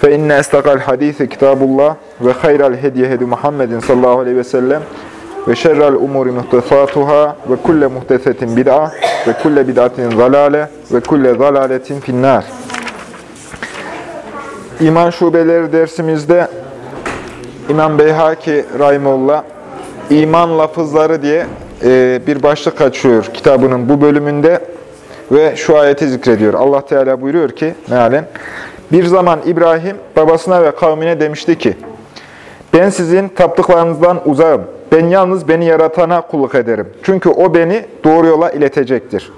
Fe inne estakal hadisi kitabullah ve hayral hediye hedi Muhammedin sallallahu aleyhi ve sellem ve şerrel umuri muhtesatuhâ ve kulle muhtesetin bid'a ve kulle bid'atin zalale ve kulle zalaletin finnâr. İman şubeleri dersimizde İmam Beyhaki Rahimullah iman lafızları diye e, bir başlık açıyor kitabının bu bölümünde ve şu ayeti zikrediyor. Allah Teala buyuruyor ki mealen bir zaman İbrahim babasına ve kavmine demişti ki, ben sizin taptıklarınızdan uzağım. Ben yalnız beni yaratana kulluk ederim. Çünkü o beni doğru yola iletecektir.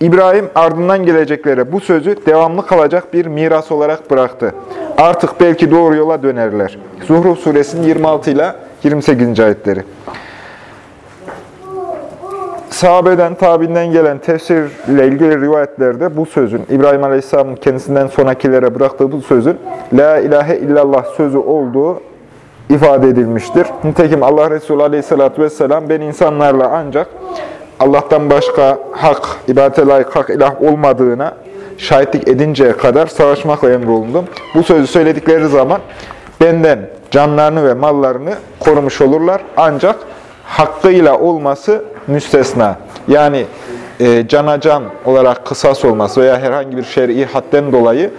İbrahim ardından geleceklere bu sözü devamlı kalacak bir miras olarak bıraktı. Artık belki doğru yola dönerler. Zuhruf suresinin 26 ile 28. ayetleri sahabeden, tabinden gelen tefsirle ilgili rivayetlerde bu sözün, İbrahim Aleyhisselam'ın kendisinden sonrakilere bıraktığı bu sözün La ilahe illallah sözü olduğu ifade edilmiştir. Nitekim Allah Resulü Aleyhisselatü Vesselam ben insanlarla ancak Allah'tan başka hak, ibadete layık hak ilah olmadığına şahitlik edinceye kadar savaşmakla emrolundum. Bu sözü söyledikleri zaman benden canlarını ve mallarını korumuş olurlar. Ancak hakkıyla olması müstesna. Yani e, cana can olarak kısas olması veya herhangi bir şer'i hadden dolayı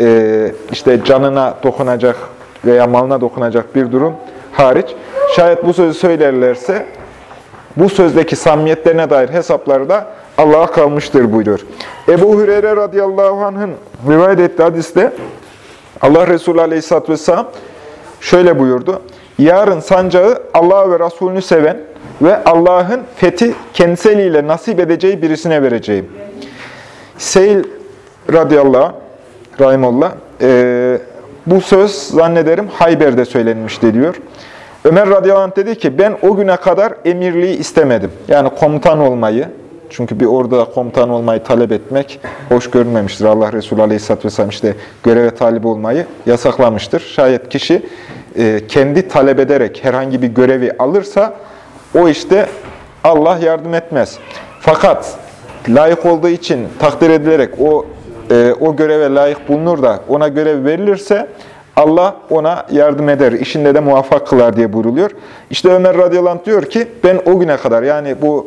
e, işte canına dokunacak veya malına dokunacak bir durum hariç. Şayet bu sözü söylerlerse bu sözdeki samimiyetlerine dair hesapları da Allah'a kalmıştır buyuruyor. Ebu Hüreyre radıyallahu anh'ın rivayet ettiği hadiste Allah Resulü aleyhisselatü vesselam şöyle buyurdu. Yarın sancağı Allah ve Resulünü seven ve Allah'ın fethi kendisi nasip edeceği birisine vereceğim. Seyil radıyallahu anh, rahimullah, e, bu söz zannederim Hayber'de söylenmişti diyor. Ömer radıyallahu anh dedi ki ben o güne kadar emirliği istemedim. Yani komutan olmayı, çünkü bir orada komutan olmayı talep etmek hoş görünmemiştir. Allah Resulü aleyhisselatü vesselam işte göreve talip olmayı yasaklamıştır. Şayet kişi e, kendi talep ederek herhangi bir görevi alırsa o işte Allah yardım etmez. Fakat layık olduğu için takdir edilerek o e, o göreve layık bulunur da ona görev verilirse Allah ona yardım eder, işinde de muvaffak kılar diye buyruluyor. İşte Ömer radıyallahu anh diyor ki ben o güne kadar yani bu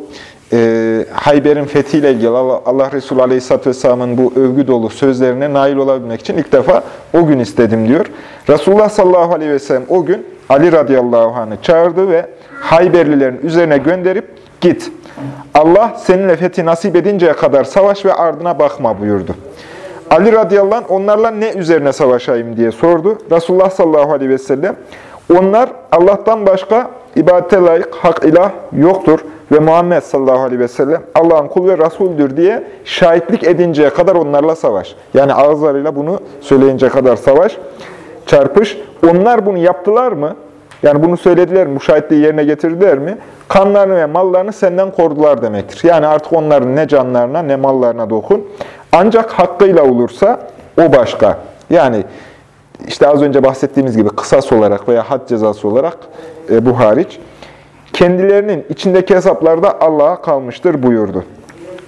e, Hayber'in fethiyle ilgili Allah, Allah Resulü Aleyhisselatü Vesselam'ın bu övgü dolu sözlerine nail olabilmek için ilk defa o gün istedim diyor. Resulullah sallallahu aleyhi ve sellem o gün Ali radıyallahu anh'ı çağırdı ve Hayberlilerin üzerine gönderip git. Allah seninle fethi nasip edinceye kadar savaş ve ardına bakma buyurdu. Ali radıyallahu anh onlarla ne üzerine savaşayım diye sordu. Resulullah sallallahu aleyhi ve sellem onlar Allah'tan başka ibadete layık hak ilah yoktur ve Muhammed sallallahu aleyhi ve sellem Allah'ın kul ve Resul'dür diye şahitlik edinceye kadar onlarla savaş. Yani ağızlarıyla bunu söyleyinceye kadar savaş, çarpış. Onlar bunu yaptılar mı? Yani bunu söylediler mi? Bu şahitliği yerine getirdiler mi? Kanlarını ve mallarını senden korudular demektir. Yani artık onların ne canlarına ne mallarına dokun. Ancak hakkıyla olursa o başka. Yani işte az önce bahsettiğimiz gibi kısas olarak veya had cezası olarak e, bu hariç kendilerinin içindeki hesaplarda Allah'a kalmıştır buyurdu.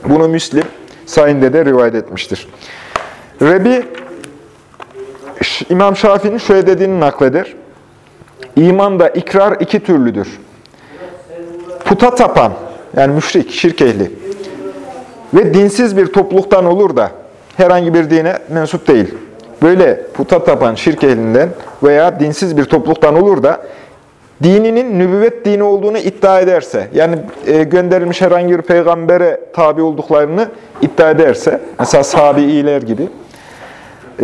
Bunu Müslim sayinde de rivayet etmiştir. Rebi İmam Şafii'nin şöyle dediğini nakleder. İmanda ikrar iki türlüdür. Puta tapan, yani müşrik, şirk ehli ve dinsiz bir topluluktan olur da herhangi bir dine mensup değil. Böyle puta tapan şirk ehlinden veya dinsiz bir topluluktan olur da dininin nübüvvet dini olduğunu iddia ederse, yani e, gönderilmiş herhangi bir peygambere tabi olduklarını iddia ederse, mesela Sabi'iler gibi,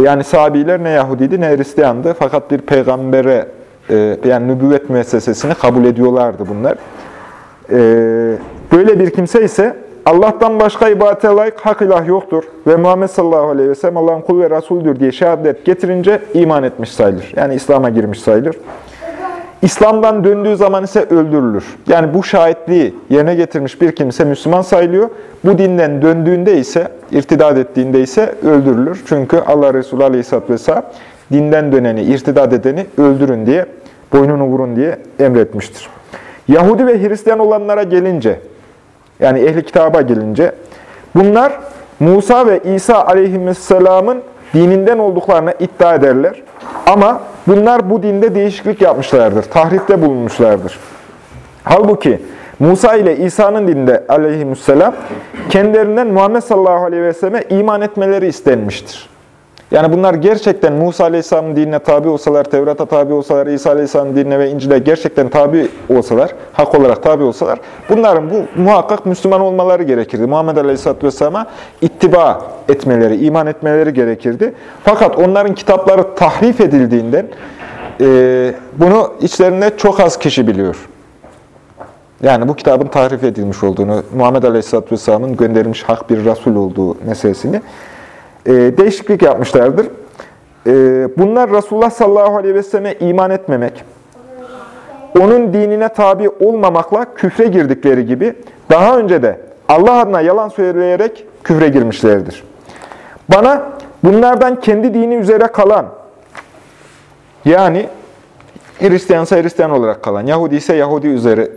yani Sabi'iler ne Yahudiydi ne Hristiyandı fakat bir peygambere, e, yani nübüvvet müessesesini kabul ediyorlardı bunlar. E, böyle bir kimse ise Allah'tan başka ibadete layık hak ilah yoktur ve Muhammed sallallahu aleyhi ve sellem Allah'ın kulu ve Resulüdür diye şehadet getirince iman etmiş sayılır. Yani İslam'a girmiş sayılır. İslam'dan döndüğü zaman ise öldürülür. Yani bu şahitliği yerine getirmiş bir kimse Müslüman sayılıyor. Bu dinden döndüğünde ise, irtidat ettiğinde ise öldürülür. Çünkü Allah Resulü Aleyhisselatü Vesselam dinden döneni, irtidat edeni öldürün diye, boynunu vurun diye emretmiştir. Yahudi ve Hristiyan olanlara gelince, yani ehli kitaba gelince, bunlar Musa ve İsa aleyhisselamın dininden olduklarını iddia ederler. Ama bunlar bu dinde değişiklik yapmışlardır, tahrifte bulunmuşlardır. Halbuki Musa ile İsa'nın dinde aleyhisselam kendilerinden Muhammed sallallahu aleyhi ve selleme iman etmeleri istenmiştir. Yani bunlar gerçekten Musa Aleyhisselam'ın dinine tabi olsalar, Tevrat'a tabi olsalar, İsa Aleyhisselam'ın dinine ve İncil'e gerçekten tabi olsalar, hak olarak tabi olsalar, bunların bu muhakkak Müslüman olmaları gerekirdi. Muhammed Aleyhisselatü Vesselam'a ittiba etmeleri, iman etmeleri gerekirdi. Fakat onların kitapları tahrif edildiğinden e, bunu içlerinde çok az kişi biliyor. Yani bu kitabın tahrif edilmiş olduğunu, Muhammed Aleyhisselatü Vesselam'ın gönderilmiş hak bir Resul olduğu meselesini e, değişiklik yapmışlardır. E, bunlar Resulullah sallallahu aleyhi ve selleme iman etmemek, onun dinine tabi olmamakla küfre girdikleri gibi daha önce de Allah adına yalan söyleyerek küfre girmişlerdir. Bana bunlardan kendi dini üzere kalan, yani Hristiyansa Hristiyan olarak kalan, Yahudi ise Yahudi üzere,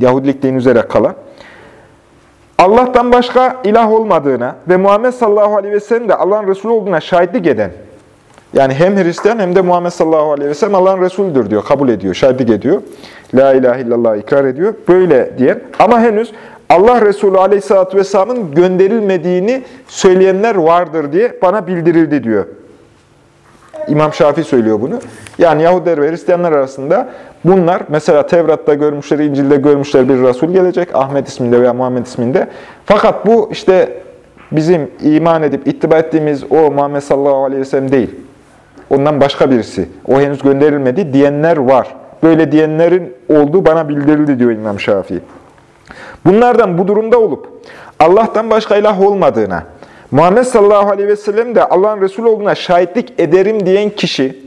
Yahudilik dini üzere kalan, Allah'tan başka ilah olmadığına ve Muhammed sallallahu aleyhi ve sellem de Allah'ın Resulü olduğuna şahitlik eden, yani hem Hristiyan hem de Muhammed sallallahu aleyhi ve sellem Allah'ın Resulüdür diyor, kabul ediyor, şahitlik ediyor. La ilahe illallah ikrar ediyor. Böyle diyen ama henüz Allah Resulü aleyhissalatü vesselamın gönderilmediğini söyleyenler vardır diye bana bildirildi diyor. İmam Şafii söylüyor bunu. Yani Yahudiler ve Hristiyanlar arasında bunlar mesela Tevrat'ta görmüşler, İncil'de görmüşler bir Resul gelecek Ahmet isminde veya Muhammed isminde. Fakat bu işte bizim iman edip ittiba ettiğimiz o Muhammed sallallahu aleyhi ve sellem değil. Ondan başka birisi. O henüz gönderilmedi diyenler var. Böyle diyenlerin olduğu bana bildirildi diyor İmam Şafii. Bunlardan bu durumda olup Allah'tan başka ilah olmadığına, Muhammed sallallahu aleyhi ve sellem de Allah'ın Resulü olduğuna şahitlik ederim diyen kişi,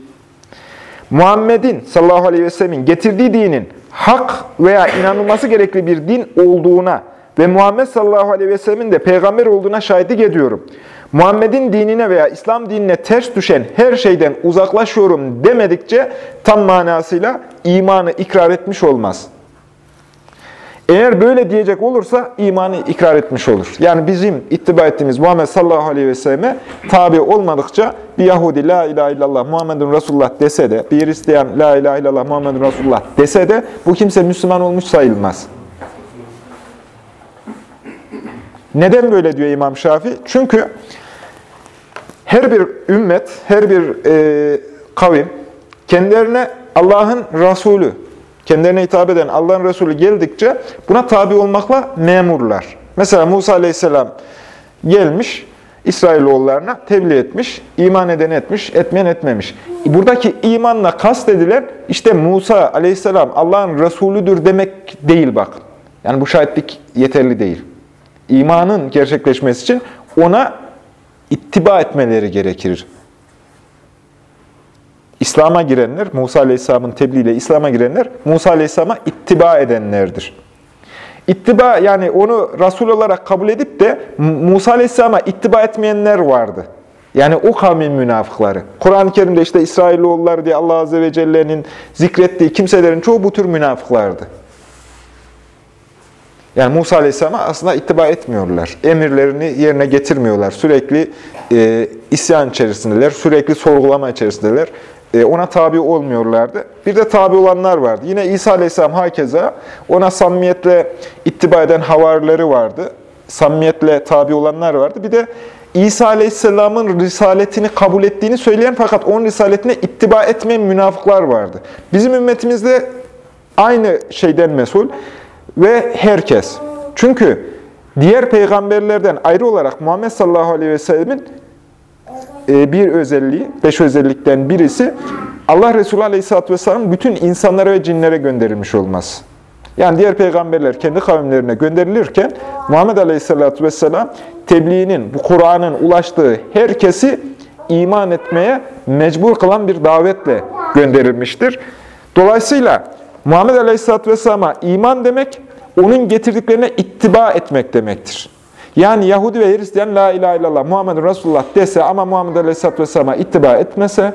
Muhammed'in sallallahu aleyhi ve sellemin getirdiği dinin hak veya inanılması gerekli bir din olduğuna ve Muhammed sallallahu aleyhi ve sellemin de peygamber olduğuna şahitlik ediyorum. Muhammed'in dinine veya İslam dinine ters düşen her şeyden uzaklaşıyorum demedikçe tam manasıyla imanı ikrar etmiş olmaz. Eğer böyle diyecek olursa imanı ikrar etmiş olur. Yani bizim ittiba ettiğimiz Muhammed sallallahu aleyhi ve selleme tabi olmadıkça bir Yahudi la ilahe illallah Muhammedun Resulullah dese de, bir Hristiyan la ilahe illallah Muhammedun Resulullah dese de bu kimse Müslüman olmuş sayılmaz. Neden böyle diyor İmam Şafii? Çünkü her bir ümmet, her bir e, kavim kendilerine Allah'ın Resulü, kendilerine hitap eden Allah'ın Resulü geldikçe buna tabi olmakla memurlar. Mesela Musa Aleyhisselam gelmiş, İsrailoğullarına tebliğ etmiş, iman eden etmiş, etmeyen etmemiş. Buradaki imanla kastedilen işte Musa Aleyhisselam Allah'ın Resulüdür demek değil bak. Yani bu şahitlik yeterli değil. İmanın gerçekleşmesi için ona ittiba etmeleri gerekir. İslam'a girenler, Musa Aleyhisselam'ın tebliğiyle İslam'a girenler, Musa Aleyhisselam'a ittiba edenlerdir. İttiba yani onu Resul olarak kabul edip de Musa Aleyhisselam'a ittiba etmeyenler vardı. Yani o kavmin münafıkları. Kur'an-ı Kerim'de işte İsrailoğulları diye Allah Azze ve Celle'nin zikrettiği kimselerin çoğu bu tür münafıklardı. Yani Musa Aleyhisselam'a aslında ittiba etmiyorlar. Emirlerini yerine getirmiyorlar. Sürekli e, isyan içerisindeler, sürekli sorgulama içerisindeler. E, ona tabi olmuyorlardı. Bir de tabi olanlar vardı. Yine İsa Aleyhisselam hakeza ona samimiyetle ittiba eden havarileri vardı. Samimiyetle tabi olanlar vardı. Bir de İsa Aleyhisselam'ın risaletini kabul ettiğini söyleyen fakat onun risaletine ittiba etmeyen münafıklar vardı. Bizim ümmetimizde aynı şeyden mesul ve herkes. Çünkü diğer peygamberlerden ayrı olarak Muhammed sallallahu aleyhi ve sellemin bir özelliği, beş özellikten birisi Allah Resulü Aleyhisselatü Vesselam bütün insanlara ve cinlere gönderilmiş olması. Yani diğer peygamberler kendi kavimlerine gönderilirken Muhammed Aleyhisselatü Vesselam tebliğinin, bu Kur'an'ın ulaştığı herkesi iman etmeye mecbur kılan bir davetle gönderilmiştir. Dolayısıyla Muhammed Aleyhisselatü Vesselam'a iman demek, onun getirdiklerine ittiba etmek demektir. Yani Yahudi ve Hristiyan La ilahe illallah Muhammed Resulullah dese ama Muhammed Aleyhisselatü Vesselam'a ittiba etmese,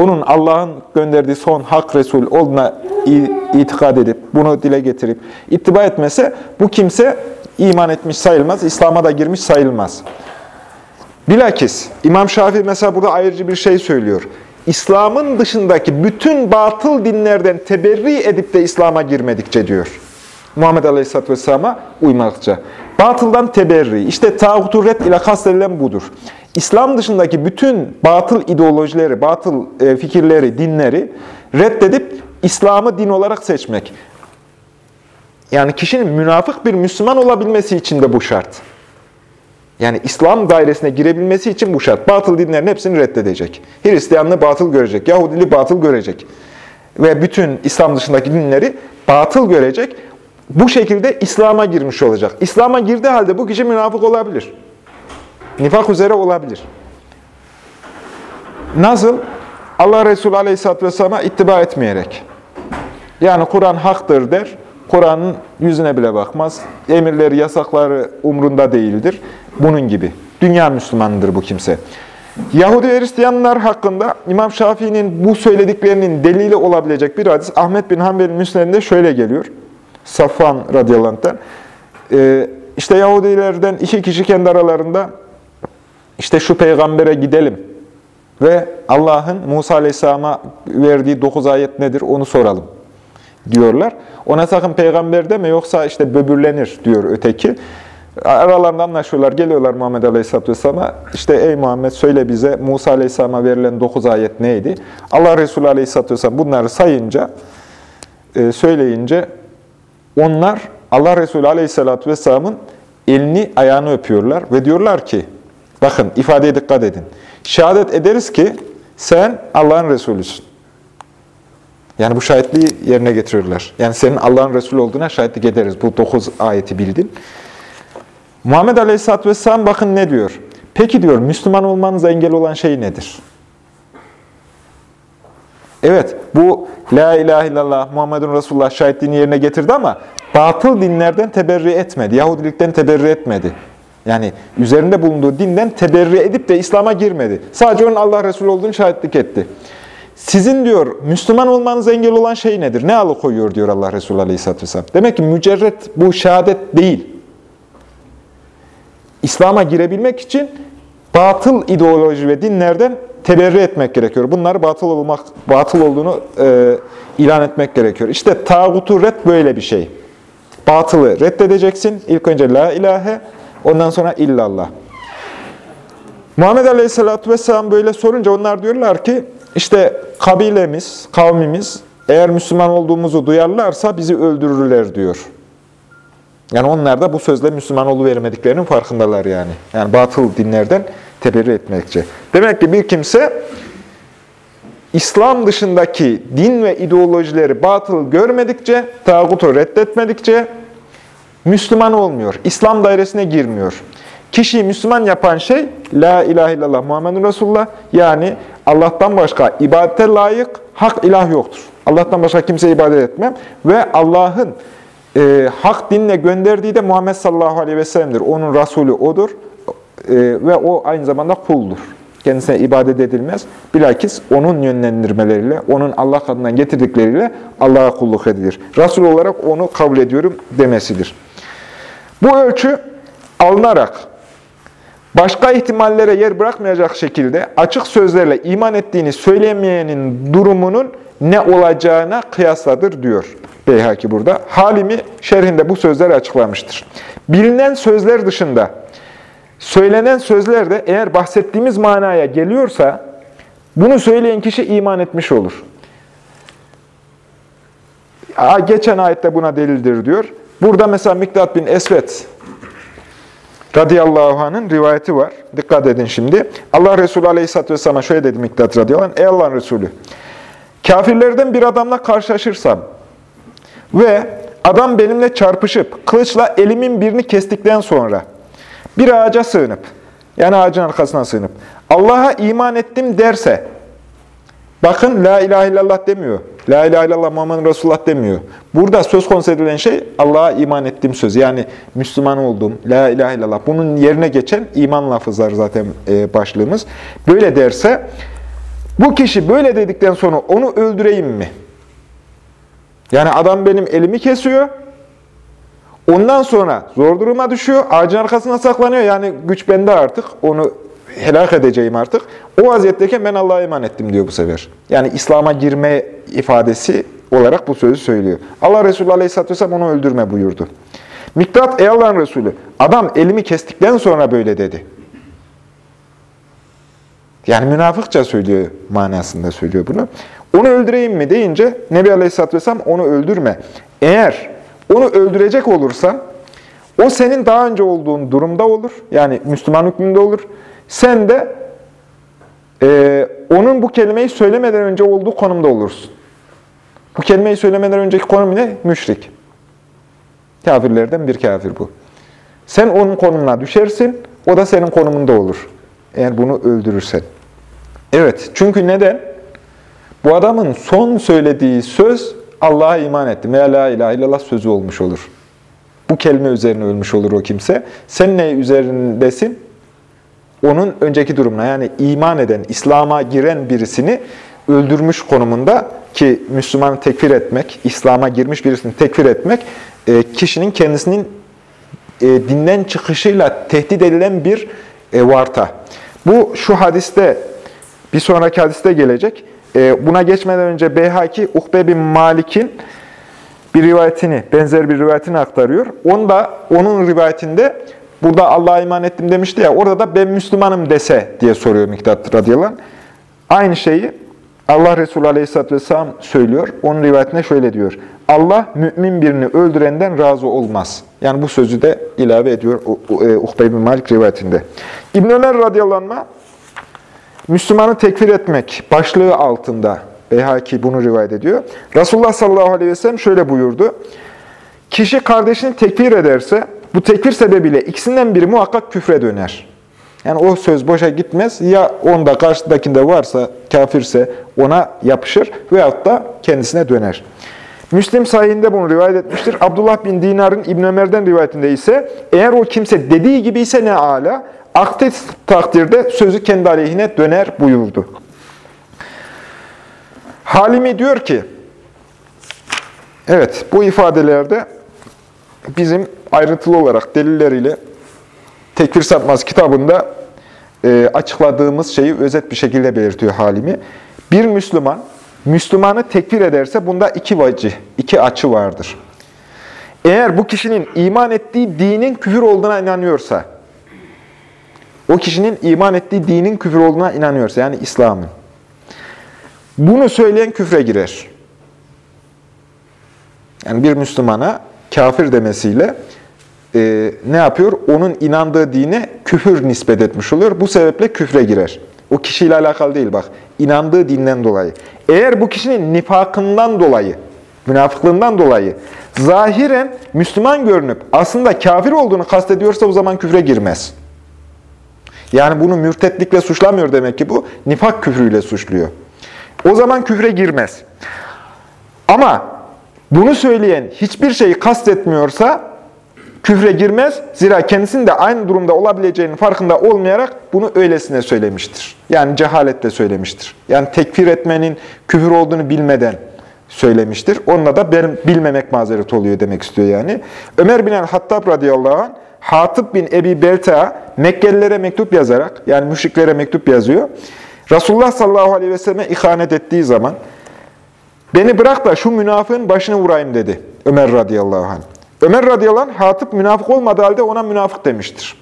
onun Allah'ın gönderdiği son hak Resul olduğuna itikad edip, bunu dile getirip ittiba etmese, bu kimse iman etmiş sayılmaz, İslam'a da girmiş sayılmaz. Bilakis İmam Şafii mesela burada ayrıcı bir şey söylüyor. İslam'ın dışındaki bütün batıl dinlerden teberri edip de İslam'a girmedikçe diyor. Muhammed Aleyhisselatü Vesselam'a uymadıkça. Batıldan teberri. İşte tağutu red ile kastedilen budur. İslam dışındaki bütün batıl ideolojileri, batıl e, fikirleri, dinleri reddedip İslam'ı din olarak seçmek. Yani kişinin münafık bir Müslüman olabilmesi için de bu şart. Yani İslam dairesine girebilmesi için bu şart. Batıl dinlerin hepsini reddedecek. Hristiyanlığı batıl görecek, Yahudiliği batıl görecek. Ve bütün İslam dışındaki dinleri batıl görecek. Bu şekilde İslam'a girmiş olacak. İslam'a girdiği halde bu kişi münafık olabilir. Nifak üzere olabilir. Nasıl? Allah Resulü Aleyhisselatü Vesselam'a ittiba etmeyerek. Yani Kur'an haktır der. Kur'an'ın yüzüne bile bakmaz. Emirleri, yasakları umrunda değildir. Bunun gibi. Dünya Müslümanıdır bu kimse. Yahudi ve Hristiyanlar hakkında İmam Şafii'nin bu söylediklerinin delili olabilecek bir hadis Ahmet bin Hanbel'in müsnedinde şöyle geliyor. Safvan radıyallahu anh'tan. Ee, işte Yahudilerden iki kişi kendi aralarında işte şu peygambere gidelim ve Allah'ın Musa aleyhisselama verdiği dokuz ayet nedir onu soralım diyorlar. Ona sakın peygamber deme yoksa işte böbürlenir diyor öteki. Aralarında anlaşıyorlar. Geliyorlar Muhammed Aleyhisselatü Vesselam'a. İşte ey Muhammed söyle bize Musa Aleyhisselam'a verilen dokuz ayet neydi? Allah Resulü Aleyhisselatü Vesselam bunları sayınca, e, söyleyince onlar Allah Resulü Aleyhisselatü Vesselam'ın elini ayağını öpüyorlar ve diyorlar ki, bakın ifadeye dikkat edin. Şehadet ederiz ki sen Allah'ın Resulüsün. Yani bu şahitliği yerine getiriyorlar. Yani senin Allah'ın Resulü olduğuna şahitlik ederiz. Bu dokuz ayeti bildin. Muhammed Aleyhisselatü Vesselam bakın ne diyor. Peki diyor, Müslüman olmanıza engel olan şey nedir? Evet, bu La ilahe illallah Muhammedun Resulullah şahitliğini yerine getirdi ama batıl dinlerden teberri etmedi. Yahudilikten teberri etmedi. Yani üzerinde bulunduğu dinden teberri edip de İslam'a girmedi. Sadece onun Allah Resulü olduğunu şahitlik etti. Sizin diyor Müslüman olmanız engel olan şey nedir? Ne alıkoyuyor diyor Allah Resulü Aleyhisselatü Vesselam. Demek ki mücerret bu şehadet değil. İslam'a girebilmek için batıl ideoloji ve dinlerden teberri etmek gerekiyor. Bunlar batıl olmak, batıl olduğunu e, ilan etmek gerekiyor. İşte tağutu red böyle bir şey. Batılı reddedeceksin. İlk önce la ilahe, ondan sonra illallah. Muhammed Aleyhisselatü Vesselam böyle sorunca onlar diyorlar ki, işte kabilemiz, kavmimiz eğer Müslüman olduğumuzu duyarlarsa bizi öldürürler diyor. Yani onlar da bu sözle Müslüman vermediklerinin farkındalar yani. Yani batıl dinlerden teberri etmekçe. Demek ki bir kimse İslam dışındaki din ve ideolojileri batıl görmedikçe, tağutu reddetmedikçe Müslüman olmuyor. İslam dairesine girmiyor. Kişiyi Müslüman yapan şey La ilahe illallah Muhammedun Resulullah yani Allah'tan başka ibadete layık hak ilah yoktur. Allah'tan başka kimseye ibadet etmem ve Allah'ın e, hak dinle gönderdiği de Muhammed sallallahu aleyhi ve sellem'dir. Onun Resulü odur ve o aynı zamanda kuldur. Kendisine ibadet edilmez. Bilakis onun yönlendirmeleriyle, onun Allah adından getirdikleriyle Allah'a kulluk edilir. Resul olarak onu kabul ediyorum demesidir. Bu ölçü alınarak başka ihtimallere yer bırakmayacak şekilde açık sözlerle iman ettiğini söylemeyenin durumunun ne olacağına kıyasladır diyor. Beyhaki burada. Halimi şerhinde bu sözleri açıklamıştır. Bilinen sözler dışında söylenen sözler de eğer bahsettiğimiz manaya geliyorsa bunu söyleyen kişi iman etmiş olur. Geçen ayette buna delildir diyor. Burada mesela Miktat bin Esvet radıyallahu anh'ın rivayeti var. Dikkat edin şimdi. Allah Resulü aleyhisselatü vesselam'a şöyle dedi Miktat radıyallahu anh. Ey Allah'ın Resulü, kafirlerden bir adamla karşılaşırsam ve adam benimle çarpışıp kılıçla elimin birini kestikten sonra bir ağaca sığınıp, yani ağacın arkasına sığınıp, Allah'a iman ettim derse, bakın la ilahe illallah demiyor, La ilahe illallah Muhammed Resulullah demiyor. Burada söz konusu edilen şey Allah'a iman ettiğim söz. Yani Müslüman oldum, La ilahe illallah. Bunun yerine geçen iman lafızları zaten e, başlığımız. Böyle derse bu kişi böyle dedikten sonra onu öldüreyim mi? Yani adam benim elimi kesiyor. Ondan sonra zor duruma düşüyor. Ağacın arkasına saklanıyor. Yani güç bende artık. Onu helak edeceğim artık. O vaziyetteyken ben Allah'a iman ettim diyor bu sefer. Yani İslam'a girme ifadesi olarak bu sözü söylüyor. Allah Resulü Aleyhisselatü Vesselam onu öldürme buyurdu. Miktat ey Allah'ın Resulü, adam elimi kestikten sonra böyle dedi. Yani münafıkça söylüyor manasında söylüyor bunu. Onu öldüreyim mi deyince Nebi Aleyhisselatü Vesselam onu öldürme. Eğer onu öldürecek olursan o senin daha önce olduğun durumda olur. Yani Müslüman hükmünde olur. Sen de e, onun bu kelimeyi söylemeden önce olduğu konumda olursun. Bu kelimeyi söylemeden önceki konum ne? Müşrik. Kafirlerden bir kafir bu. Sen onun konumuna düşersin, o da senin konumunda olur. Eğer bunu öldürürsen. Evet, çünkü neden? Bu adamın son söylediği söz Allah'a iman ettim. Ya la ilahe illallah sözü olmuş olur. Bu kelime üzerine ölmüş olur o kimse. Sen ne üzerindesin? Onun önceki durumuna yani iman eden, İslam'a giren birisini öldürmüş konumunda ki Müslümanı tekfir etmek, İslam'a girmiş birisini tekfir etmek, e, kişinin kendisinin e, dinden çıkışıyla tehdit edilen bir e, varta. Bu şu hadiste, bir sonraki hadiste gelecek. Buna geçmeden önce Beyhaki, Ukbe bin Malik'in bir rivayetini, benzer bir rivayetini aktarıyor. Onda, onun rivayetinde burada Allah'a iman ettim demişti ya, orada da ben Müslümanım dese diye soruyor Miktat radıyallahu anh. Aynı şeyi Allah Resulü aleyhisselatü vesselam söylüyor. Onun rivayetinde şöyle diyor. Allah mümin birini öldürenden razı olmaz. Yani bu sözü de ilave ediyor Uhbey bin Malik rivayetinde. İbn Ömer radıyallahu anh, Müslümanı tekfir etmek başlığı altında Beyhaki bunu rivayet ediyor. Resulullah sallallahu aleyhi ve sellem şöyle buyurdu. Kişi kardeşini tekfir ederse bu tekfir sebebiyle ikisinden biri muhakkak küfre döner. Yani o söz boşa gitmez. Ya onda karşıdakinde varsa, kafirse ona yapışır veyahut da kendisine döner. Müslim sahihinde bunu rivayet etmiştir. Abdullah bin Dinar'ın İbn Ömer'den rivayetinde ise eğer o kimse dediği gibi ise ne ala, aktif takdirde sözü kendi aleyhine döner buyurdu. Halimi diyor ki, evet bu ifadelerde bizim ayrıntılı olarak delilleriyle Tekfir Sapmaz kitabında e, açıkladığımız şeyi özet bir şekilde belirtiyor halimi. Bir Müslüman, Müslümanı tekfir ederse bunda iki vacih, iki açı vardır. Eğer bu kişinin iman ettiği dinin küfür olduğuna inanıyorsa, o kişinin iman ettiği dinin küfür olduğuna inanıyorsa, yani İslam'ın, bunu söyleyen küfre girer. Yani bir Müslümana kafir demesiyle e, ne yapıyor? Onun inandığı dine küfür nispet etmiş oluyor. Bu sebeple küfre girer. O kişiyle alakalı değil bak. İnandığı dinden dolayı. Eğer bu kişinin nifakından dolayı, münafıklığından dolayı zahiren Müslüman görünüp aslında kafir olduğunu kastediyorsa o zaman küfre girmez. Yani bunu mürtetlikle suçlamıyor demek ki bu. Nifak küfrüyle suçluyor. O zaman küfre girmez. Ama bunu söyleyen hiçbir şeyi kastetmiyorsa küfre girmez. Zira kendisinin de aynı durumda olabileceğinin farkında olmayarak bunu öylesine söylemiştir. Yani cehaletle söylemiştir. Yani tekfir etmenin küfür olduğunu bilmeden söylemiştir. Onunla da benim bilmemek mazeret oluyor demek istiyor yani. Ömer bin el-Hattab radıyallahu anh, Hatip bin Ebi Belta Mekkelilere mektup yazarak, yani müşriklere mektup yazıyor. Resulullah sallallahu aleyhi ve selleme ihanet ettiği zaman, beni bırak da şu münafığın başını vurayım dedi Ömer radıyallahu anh. Ömer radıyallahu anh, Hatip münafık olmadığı halde ona münafık demiştir.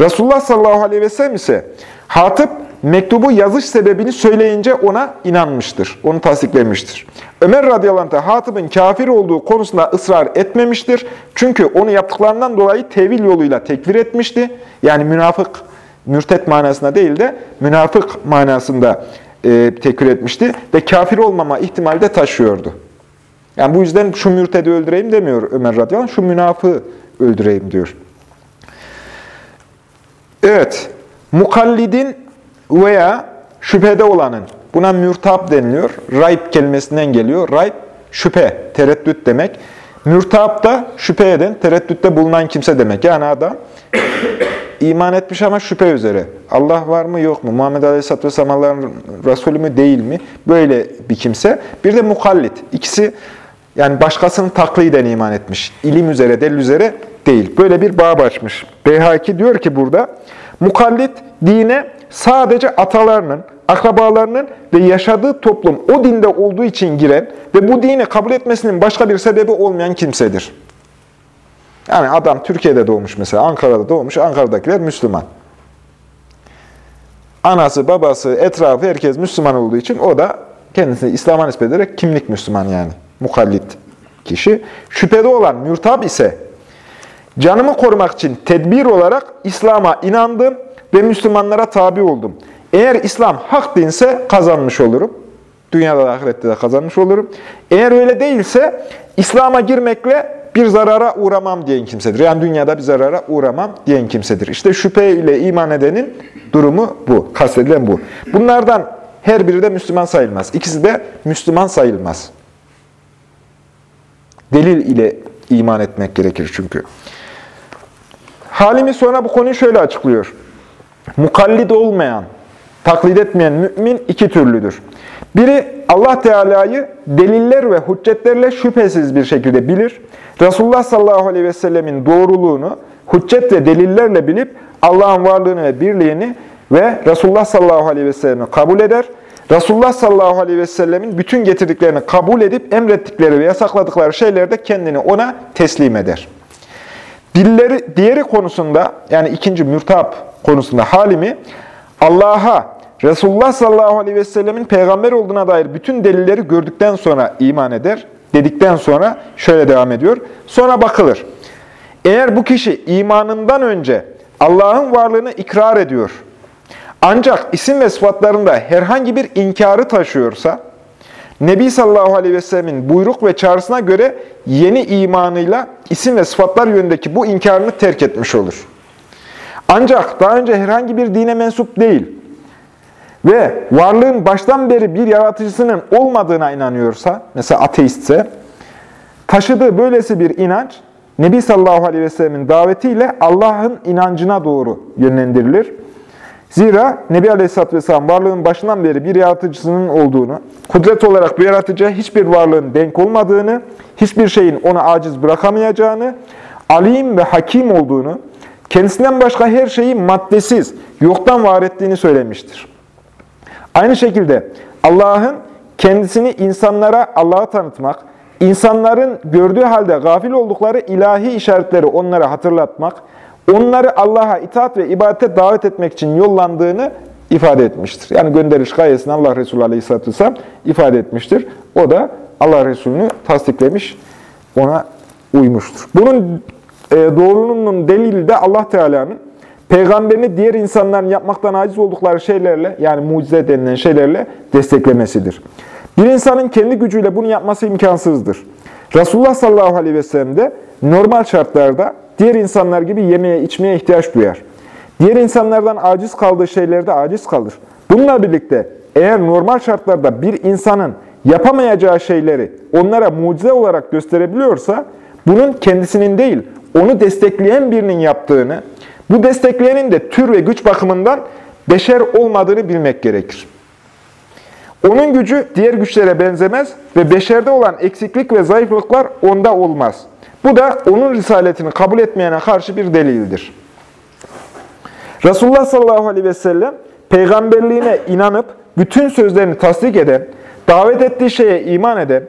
Resulullah sallallahu aleyhi ve sellem ise Hatip mektubu yazış sebebini söyleyince ona inanmıştır. Onu tasdiklemiştir. Ömer radıyallahu anh da Hatip'in kafir olduğu konusunda ısrar etmemiştir. Çünkü onu yaptıklarından dolayı tevil yoluyla tekfir etmişti. Yani münafık, mürtet manasında değil de münafık manasında e, tekfir etmişti. Ve kafir olmama ihtimali de taşıyordu. Yani bu yüzden şu mürtedi öldüreyim demiyor Ömer radıyallahu anh, şu münafığı öldüreyim diyor. Evet, mukallidin veya şüphede olanın Buna mürtab deniliyor. Rayb kelimesinden geliyor. Rayb şüphe, tereddüt demek. Mürtab da şüphe eden, tereddütte bulunan kimse demek. Yani adam iman etmiş ama şüphe üzere. Allah var mı yok mu? Muhammed Aleyhisselatü Vesselam Allah'ın Resulü mü değil mi? Böyle bir kimse. Bir de mukallit. İkisi yani başkasının takliden iman etmiş. İlim üzere, delil üzere değil. Böyle bir bağ açmış. Beyhaki diyor ki burada, mukallit dine sadece atalarının, akrabalarının ve yaşadığı toplum o dinde olduğu için giren ve bu dini kabul etmesinin başka bir sebebi olmayan kimsedir. Yani adam Türkiye'de doğmuş mesela, Ankara'da doğmuş, Ankara'dakiler Müslüman. Anası, babası, etrafı herkes Müslüman olduğu için o da kendisini İslam'a nispet ederek kimlik Müslüman yani. Mukallit kişi. Şüphede olan mürtab ise canımı korumak için tedbir olarak İslam'a inandım ve Müslümanlara tabi oldum. Eğer İslam hak dinse kazanmış olurum. Dünyada da ahirette de kazanmış olurum. Eğer öyle değilse İslam'a girmekle bir zarara uğramam diyen kimsedir. Yani dünyada bir zarara uğramam diyen kimsedir. İşte şüphe ile iman edenin durumu bu. Kastedilen bu. Bunlardan her biri de Müslüman sayılmaz. İkisi de Müslüman sayılmaz. Delil ile iman etmek gerekir çünkü. Halimi sonra bu konuyu şöyle açıklıyor. Mukallid olmayan, taklit etmeyen mümin iki türlüdür. Biri Allah Teala'yı deliller ve hüccetlerle şüphesiz bir şekilde bilir. Resulullah sallallahu aleyhi ve sellemin doğruluğunu hüccet ve delillerle bilip Allah'ın varlığını ve birliğini ve Resulullah sallallahu aleyhi ve sellem'i kabul eder. Resulullah sallallahu aleyhi ve sellemin bütün getirdiklerini kabul edip emrettikleri ve yasakladıkları şeylerde kendini ona teslim eder. Dilleri, diğeri konusunda yani ikinci mürtab konusunda halimi Allah'a, Resulullah sallallahu aleyhi ve sellemin peygamber olduğuna dair bütün delilleri gördükten sonra iman eder. Dedikten sonra şöyle devam ediyor. Sonra bakılır. Eğer bu kişi imanından önce Allah'ın varlığını ikrar ediyor. Ancak isim ve sıfatlarında herhangi bir inkarı taşıyorsa, Nebi sallallahu aleyhi ve sellemin buyruk ve çağrısına göre yeni imanıyla isim ve sıfatlar yönündeki bu inkarını terk etmiş olur. Ancak daha önce herhangi bir dine mensup değil ve varlığın baştan beri bir yaratıcısının olmadığına inanıyorsa, mesela ateistse, taşıdığı böylesi bir inanç, Nebi sallallahu aleyhi ve sellemin davetiyle Allah'ın inancına doğru yönlendirilir. Zira Nebi Aleyhisselatü Vesselam varlığın başından beri bir yaratıcısının olduğunu, kudret olarak bu yaratıcıya hiçbir varlığın denk olmadığını, hiçbir şeyin onu aciz bırakamayacağını, alim ve hakim olduğunu, kendisinden başka her şeyi maddesiz, yoktan var ettiğini söylemiştir. Aynı şekilde Allah'ın kendisini insanlara Allah'a tanıtmak, insanların gördüğü halde gafil oldukları ilahi işaretleri onlara hatırlatmak, onları Allah'a itaat ve ibadete davet etmek için yollandığını ifade etmiştir. Yani gönderiş gayesini Allah Resulü Aleyhisselatü Vesselam ifade etmiştir. O da Allah Resulü'nü tasdiklemiş, ona uymuştur. Bunun e, doğruluğunun delili de Allah Teala'nın peygamberini diğer insanların yapmaktan aciz oldukları şeylerle, yani mucize denilen şeylerle desteklemesidir. Bir insanın kendi gücüyle bunu yapması imkansızdır. Resulullah sallallahu aleyhi ve sellem de normal şartlarda diğer insanlar gibi yemeye, içmeye ihtiyaç duyar. Diğer insanlardan aciz kaldığı şeylerde aciz kalır. Bununla birlikte eğer normal şartlarda bir insanın yapamayacağı şeyleri onlara mucize olarak gösterebiliyorsa, bunun kendisinin değil, onu destekleyen birinin yaptığını, bu destekleyenin de tür ve güç bakımından beşer olmadığını bilmek gerekir. Onun gücü diğer güçlere benzemez ve beşerde olan eksiklik ve zayıflıklar onda olmaz. Bu da onun risaletini kabul etmeyene karşı bir delildir. Resulullah sallallahu aleyhi ve sellem peygamberliğine inanıp bütün sözlerini tasdik eden, davet ettiği şeye iman eden,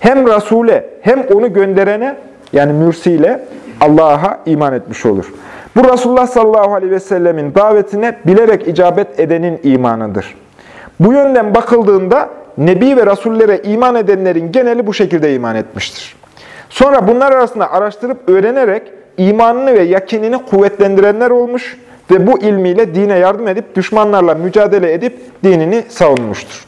hem Resul'e hem onu gönderene yani mürsiyle Allah'a iman etmiş olur. Bu Resulullah sallallahu aleyhi ve sellemin davetine bilerek icabet edenin imanıdır. Bu yönden bakıldığında Nebi ve Resullere iman edenlerin geneli bu şekilde iman etmiştir. Sonra bunlar arasında araştırıp öğrenerek imanını ve yakinini kuvvetlendirenler olmuş ve bu ilmiyle dine yardım edip düşmanlarla mücadele edip dinini savunmuştur.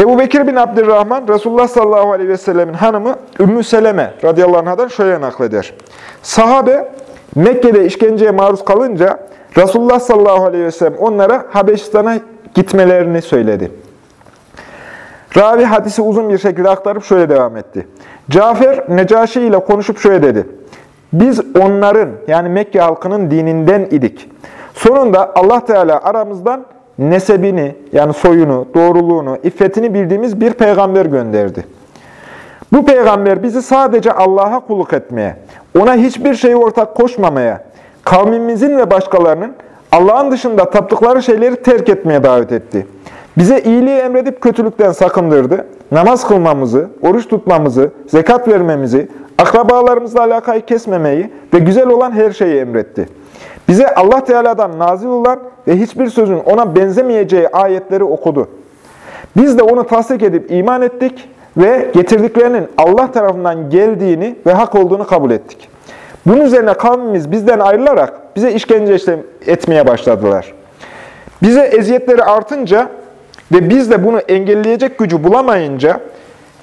Ebu Bekir bin Abdurrahman, Resulullah sallallahu aleyhi ve sellemin hanımı Ümmü Seleme radıyallahu anh'dan şöyle nakleder. Sahabe Mekke'de işkenceye maruz kalınca Resulullah sallallahu aleyhi ve sellem onlara Habeşistan'a gitmelerini söyledi. Ravi hadisi uzun bir şekilde aktarıp şöyle devam etti. Cafer Necaşi ile konuşup şöyle dedi. Biz onların yani Mekke halkının dininden idik. Sonunda Allah Teala aramızdan nesebini yani soyunu, doğruluğunu, iffetini bildiğimiz bir peygamber gönderdi. Bu peygamber bizi sadece Allah'a kulluk etmeye, ona hiçbir şeyi ortak koşmamaya, kavmimizin ve başkalarının Allah'ın dışında taptıkları şeyleri terk etmeye davet etti. Bize iyiliği emredip kötülükten sakındırdı. Namaz kılmamızı, oruç tutmamızı, zekat vermemizi, akrabalarımızla alakayı kesmemeyi ve güzel olan her şeyi emretti. Bize Allah Teala'dan nazil olan ve hiçbir sözün ona benzemeyeceği ayetleri okudu. Biz de onu tasdik edip iman ettik ve getirdiklerinin Allah tarafından geldiğini ve hak olduğunu kabul ettik. Bunun üzerine kavmimiz bizden ayrılarak bize işkence etmeye başladılar. Bize eziyetleri artınca ve biz de bunu engelleyecek gücü bulamayınca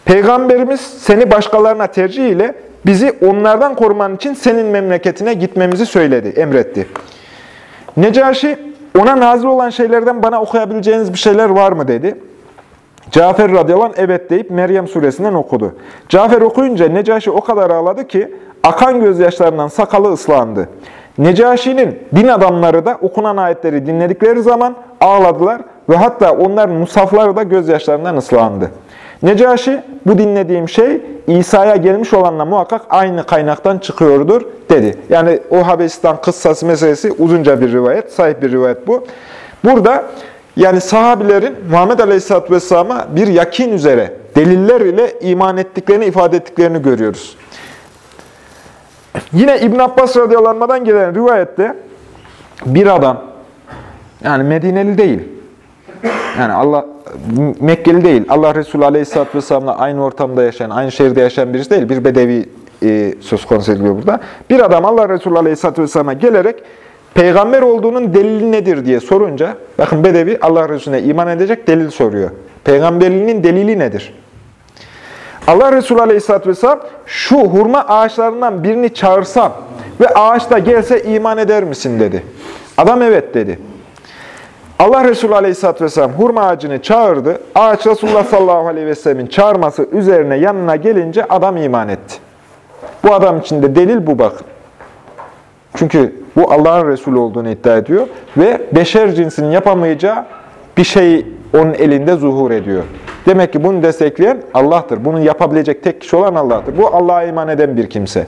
Peygamberimiz seni başkalarına tercih ile bizi onlardan koruman için senin memleketine gitmemizi söyledi, emretti. Necaşi ona nazil olan şeylerden bana okuyabileceğiniz bir şeyler var mı dedi. Cafer radıyallahu anh evet deyip Meryem suresinden okudu. Cafer okuyunca Necaşi o kadar ağladı ki akan gözyaşlarından sakalı ıslandı. Necaşi'nin din adamları da okunan ayetleri dinledikleri zaman ağladılar ve hatta onların musafları da gözyaşlarından ıslandı. Necaşi, bu dinlediğim şey İsa'ya gelmiş olanla muhakkak aynı kaynaktan çıkıyordur dedi. Yani o Habeşistan kıssası meselesi uzunca bir rivayet, sahip bir rivayet bu. Burada yani sahabilerin Muhammed Aleyhisselatü Vesselam'a bir yakin üzere deliller ile iman ettiklerini ifade ettiklerini görüyoruz. Yine İbn Abbas radıyallahu gelen rivayette bir adam, yani Medineli değil, yani Allah Mekkeli değil, Allah Resulü aleyhisselatü vesselamla aynı ortamda yaşayan, aynı şehirde yaşayan birisi değil, bir bedevi e, söz konusu ediliyor burada. Bir adam Allah Resulü aleyhisselatü vesselama gelerek peygamber olduğunun delili nedir diye sorunca, bakın bedevi Allah Resulüne iman edecek delil soruyor. Peygamberliğinin delili nedir? Allah Resulü Aleyhisselatü Vesselam şu hurma ağaçlarından birini çağırsam ve ağaçta gelse iman eder misin dedi. Adam evet dedi. Allah Resulü Aleyhisselatü Vesselam hurma ağacını çağırdı. Ağaç Resulullah sallallahu aleyhi ve sellemin çağırması üzerine yanına gelince adam iman etti. Bu adam için de delil bu bakın. Çünkü bu Allah'ın Resulü olduğunu iddia ediyor ve beşer cinsinin yapamayacağı bir şey onun elinde zuhur ediyor. Demek ki bunu destekleyen Allah'tır. Bunu yapabilecek tek kişi olan Allah'tır. Bu Allah'a iman eden bir kimse.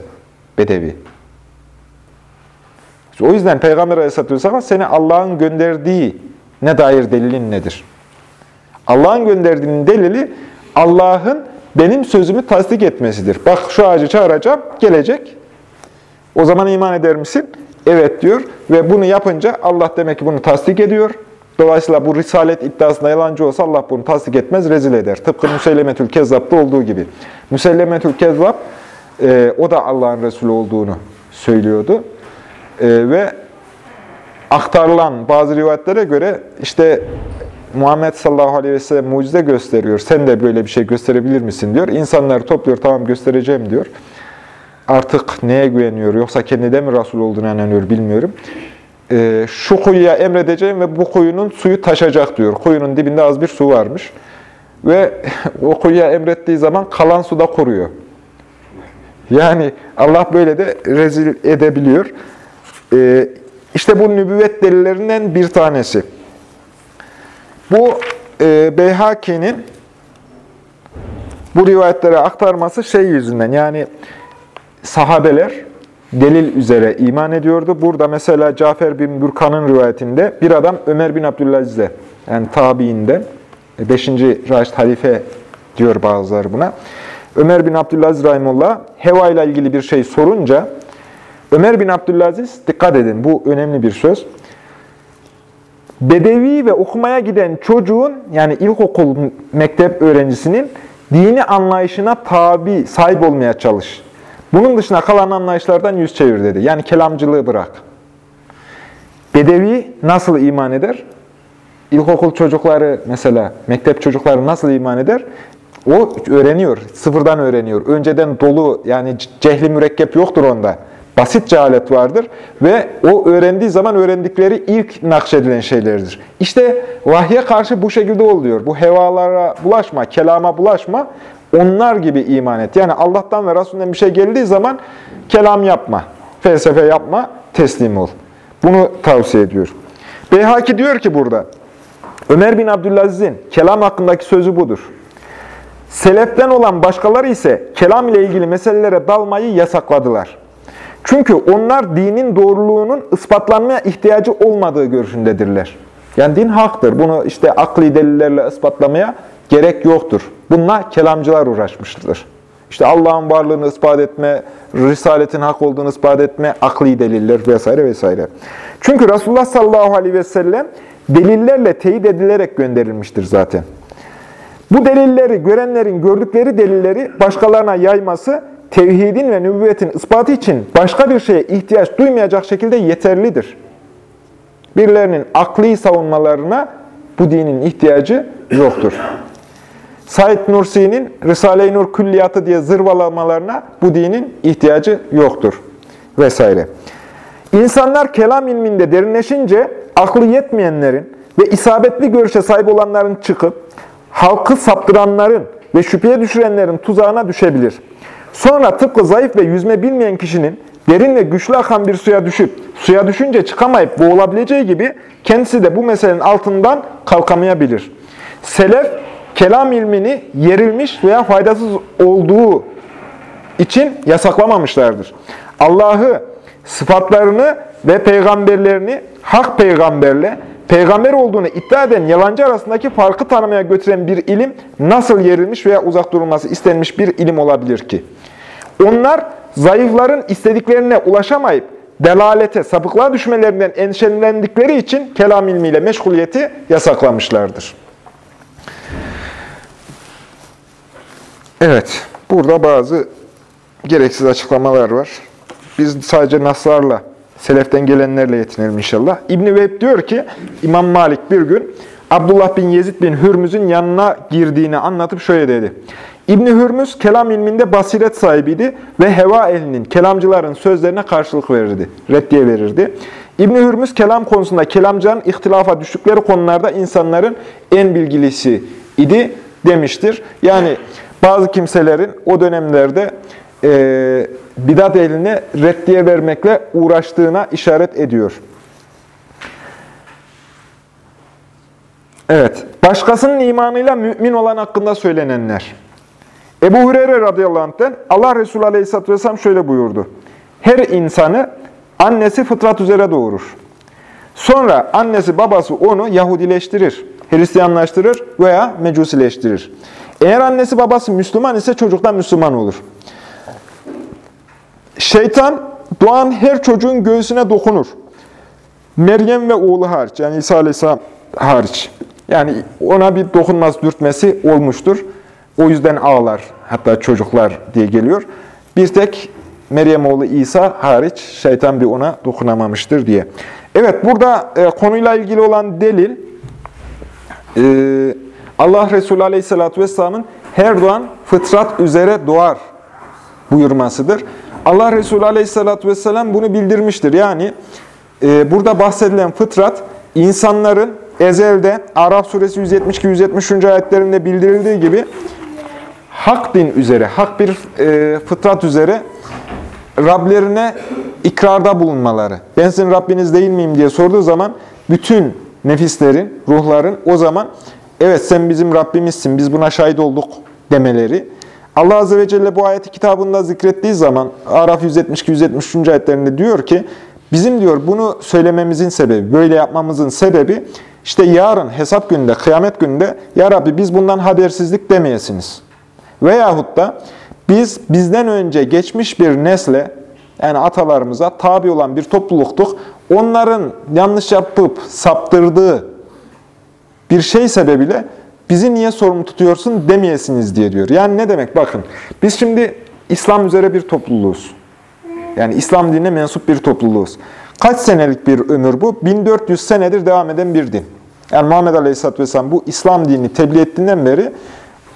Bedevi. O yüzden Peygamber Aleyhisselatü Vesselam seni Allah'ın gönderdiği ne dair delilin nedir? Allah'ın gönderdiğinin delili Allah'ın benim sözümü tasdik etmesidir. Bak şu ağacı çağıracağım, gelecek. O zaman iman eder misin? Evet diyor ve bunu yapınca Allah demek ki bunu tasdik ediyor. Dolayısıyla bu risalet iddiasında yalancı olsa Allah bunu tasdik etmez, rezil eder. Tıpkı Müsellemetül Kezzab'da olduğu gibi. Müsellemetül Kezzab, e, o da Allah'ın Resulü olduğunu söylüyordu. E, ve aktarılan bazı rivayetlere göre işte Muhammed sallallahu aleyhi ve sellem mucize gösteriyor. Sen de böyle bir şey gösterebilir misin diyor. İnsanları topluyor, tamam göstereceğim diyor. Artık neye güveniyor, yoksa kendine mi Resul olduğuna inanıyor bilmiyorum e, şu kuyuya emredeceğim ve bu kuyunun suyu taşacak diyor. Kuyunun dibinde az bir su varmış. Ve o kuyuya emrettiği zaman kalan su da kuruyor. Yani Allah böyle de rezil edebiliyor. E, işte bu nübüvvet delillerinden bir tanesi. Bu e, Beyhaki'nin bu rivayetlere aktarması şey yüzünden yani sahabeler delil üzere iman ediyordu. Burada mesela Cafer bin Bürkan'ın rivayetinde bir adam Ömer bin Abdülaziz'e yani tabiinden 5. Raşid halife diyor bazıları buna. Ömer bin Abdülaziz Rahimullah heva ile ilgili bir şey sorunca Ömer bin Abdülaziz dikkat edin bu önemli bir söz. Bedevi ve okumaya giden çocuğun yani ilkokul mektep öğrencisinin dini anlayışına tabi, sahip olmaya çalış. Bunun dışında kalan anlayışlardan yüz çevir dedi. Yani kelamcılığı bırak. Bedevi nasıl iman eder? İlkokul çocukları mesela, mektep çocukları nasıl iman eder? O öğreniyor, sıfırdan öğreniyor. Önceden dolu, yani cehli mürekkep yoktur onda. Basit cehalet vardır ve o öğrendiği zaman öğrendikleri ilk nakşedilen şeylerdir. İşte vahye karşı bu şekilde oluyor. Bu hevalara bulaşma, kelama bulaşma, onlar gibi iman et. Yani Allah'tan ve Resulünden bir şey geldiği zaman kelam yapma, felsefe yapma, teslim ol. Bunu tavsiye ediyor. Beyhaki diyor ki burada, Ömer bin Abdülaziz'in kelam hakkındaki sözü budur. Seleften olan başkaları ise kelam ile ilgili meselelere dalmayı yasakladılar. Çünkü onlar dinin doğruluğunun ispatlanmaya ihtiyacı olmadığı görüşündedirler. Yani din haktır. Bunu işte akli delillerle ispatlamaya gerek yoktur. Bununla kelamcılar uğraşmıştır. İşte Allah'ın varlığını ispat etme, Risaletin hak olduğunu ispat etme, akli deliller vesaire vesaire. Çünkü Resulullah sallallahu aleyhi ve sellem delillerle teyit edilerek gönderilmiştir zaten. Bu delilleri görenlerin gördükleri delilleri başkalarına yayması tevhidin ve nübüvvetin ispatı için başka bir şeye ihtiyaç duymayacak şekilde yeterlidir. Birilerinin akli savunmalarına bu dinin ihtiyacı yoktur. Said Nursi'nin Risale-i Nur Külliyatı diye zırvalamalarına bu dinin ihtiyacı yoktur. Vesaire. İnsanlar kelam ilminde derinleşince aklı yetmeyenlerin ve isabetli görüşe sahip olanların çıkıp halkı saptıranların ve şüpheye düşürenlerin tuzağına düşebilir. Sonra tıpkı zayıf ve yüzme bilmeyen kişinin derin ve güçlü akan bir suya düşüp, suya düşünce çıkamayıp boğulabileceği gibi kendisi de bu meselenin altından kalkamayabilir. Selef, kelam ilmini yerilmiş veya faydasız olduğu için yasaklamamışlardır. Allah'ı, sıfatlarını ve peygamberlerini hak peygamberle, peygamber olduğunu iddia eden yalancı arasındaki farkı tanımaya götüren bir ilim nasıl yerilmiş veya uzak durulması istenmiş bir ilim olabilir ki? Onlar zayıfların istediklerine ulaşamayıp delalete, sapıklığa düşmelerinden endişelendikleri için kelam ilmiyle meşguliyeti yasaklamışlardır. Evet, burada bazı gereksiz açıklamalar var. Biz sadece naslarla, seleften gelenlerle yetinelim inşallah. İbn-i diyor ki, İmam Malik bir gün Abdullah bin Yezid bin Hürmüz'ün yanına girdiğini anlatıp şöyle dedi. İbni Hürmüz kelam ilminde basiret sahibiydi ve heva ehlinin, kelamcıların sözlerine karşılık verirdi, reddiye verirdi. İbni Hürmüz kelam konusunda kelamcıların ihtilafa düştükleri konularda insanların en bilgilisi idi demiştir. Yani bazı kimselerin o dönemlerde e, bidat eline reddiye vermekle uğraştığına işaret ediyor. Evet, başkasının imanıyla mümin olan hakkında söylenenler. Ebu Hureyre radıyallahu anh'ten Allah Resulü aleyhisselatü vesselam şöyle buyurdu. Her insanı annesi fıtrat üzere doğurur. Sonra annesi babası onu Yahudileştirir, Hristiyanlaştırır veya Mecusileştirir. Eğer annesi babası Müslüman ise çocuktan Müslüman olur. Şeytan doğan her çocuğun göğsüne dokunur. Meryem ve oğlu hariç, yani İsa aleyhisselam hariç. Yani ona bir dokunmaz dürtmesi olmuştur. O yüzden ağlar. Hatta çocuklar diye geliyor. Bir tek Meryem oğlu İsa hariç şeytan bir ona dokunamamıştır diye. Evet burada e, konuyla ilgili olan delil e, Allah Resulü Aleyhisselatü Vesselam'ın her doğan fıtrat üzere doğar buyurmasıdır. Allah Resulü Aleyhisselatü Vesselam bunu bildirmiştir. Yani e, burada bahsedilen fıtrat insanların ezelde Araf suresi 172-173. ayetlerinde bildirildiği gibi hak din üzere, hak bir e, fıtrat üzere Rablerine ikrarda bulunmaları. Ben sizin Rabbiniz değil miyim diye sorduğu zaman bütün nefislerin, ruhların o zaman evet sen bizim Rabbimizsin, biz buna şahit olduk demeleri. Allah Azze ve Celle bu ayeti kitabında zikrettiği zaman Araf 172-173. ayetlerinde diyor ki bizim diyor bunu söylememizin sebebi, böyle yapmamızın sebebi işte yarın hesap gününde, kıyamet gününde Ya Rabbi biz bundan habersizlik demeyesiniz. Veyahut da biz bizden önce geçmiş bir nesle, yani atalarımıza tabi olan bir topluluktuk. Onların yanlış yapıp saptırdığı bir şey sebebiyle bizi niye sorumlu tutuyorsun demeyesiniz diye diyor. Yani ne demek? Bakın biz şimdi İslam üzere bir topluluğuz. Yani İslam dinine mensup bir topluluğuz. Kaç senelik bir ömür bu? 1400 senedir devam eden bir din. Yani Muhammed Aleyhisselatü Vesselam bu İslam dinini tebliğ ettiğinden beri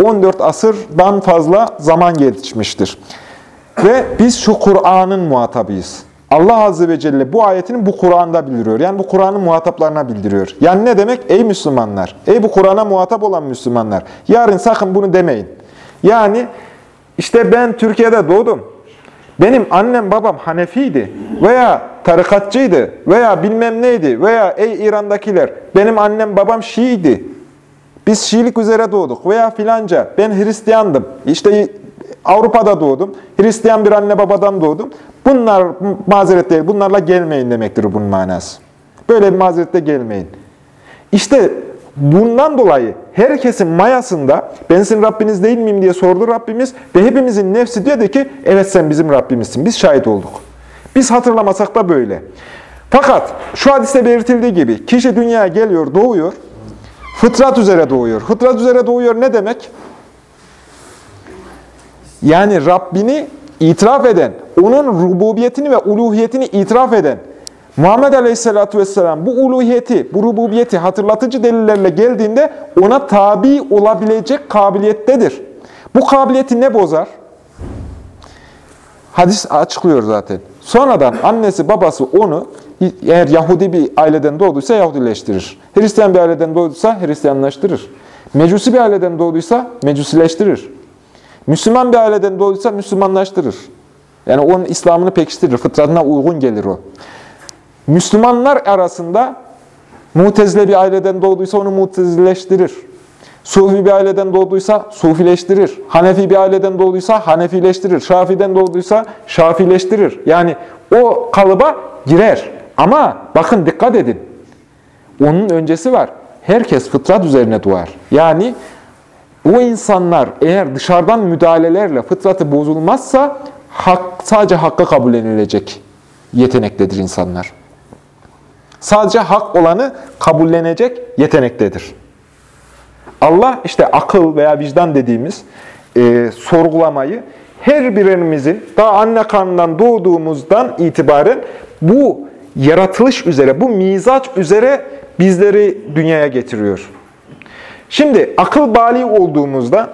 14 asırdan fazla zaman geçmiştir. Ve biz şu Kur'an'ın muhatabıyız. Allah Azze ve Celle bu ayetini bu Kur'an'da bildiriyor. Yani bu Kur'an'ın muhataplarına bildiriyor. Yani ne demek? Ey Müslümanlar, ey bu Kur'an'a muhatap olan Müslümanlar. Yarın sakın bunu demeyin. Yani işte ben Türkiye'de doğdum. Benim annem babam Hanefiydi veya tarikatçıydı veya bilmem neydi veya ey İran'dakiler benim annem babam Şii'ydi. Biz Şiilik üzere doğduk veya filanca ben Hristiyandım. İşte Avrupa'da doğdum. Hristiyan bir anne babadan doğdum. Bunlar mazeret değil. Bunlarla gelmeyin demektir bunun manası. Böyle bir mazerette gelmeyin. İşte bundan dolayı herkesin mayasında ben sizin Rabbiniz değil miyim diye sordu Rabbimiz ve hepimizin nefsi dedi ki evet sen bizim Rabbimizsin. Biz şahit olduk. Biz hatırlamasak da böyle. Fakat şu hadiste belirtildiği gibi kişi dünyaya geliyor, doğuyor. Fıtrat üzere doğuyor. Fıtrat üzere doğuyor ne demek? Yani Rabbini itiraf eden, onun rububiyetini ve uluhiyetini itiraf eden, Muhammed Aleyhisselatü Vesselam bu uluhiyeti, bu rububiyeti hatırlatıcı delillerle geldiğinde ona tabi olabilecek kabiliyettedir. Bu kabiliyeti ne bozar? Hadis açıklıyor zaten. Sonradan annesi babası onu eğer Yahudi bir aileden doğduysa Yahudileştirir. Hristiyan bir aileden doğduysa Hristiyanlaştırır. Mecusi bir aileden doğduysa Mecusileştirir. Müslüman bir aileden doğduysa Müslümanlaştırır. Yani onun İslam'ını pekiştirir, fıtratına uygun gelir o. Müslümanlar arasında mutezile bir aileden doğduysa onu mutezileştirir. Sufi bir aileden doğduysa sufileştirir. Hanefi bir aileden doğduysa hanefileştirir. Şafi'den doğduysa şafileştirir. Yani o kalıba girer. Ama bakın dikkat edin. Onun öncesi var. Herkes fıtrat üzerine doğar. Yani o insanlar eğer dışarıdan müdahalelerle fıtratı bozulmazsa hak, sadece hakka kabullenilecek yetenektedir insanlar. Sadece hak olanı kabullenecek yetenektedir. Allah işte akıl veya vicdan dediğimiz e, sorgulamayı her birimizin daha anne karnından doğduğumuzdan itibaren bu yaratılış üzere, bu mizaç üzere bizleri dünyaya getiriyor. Şimdi akıl bali olduğumuzda,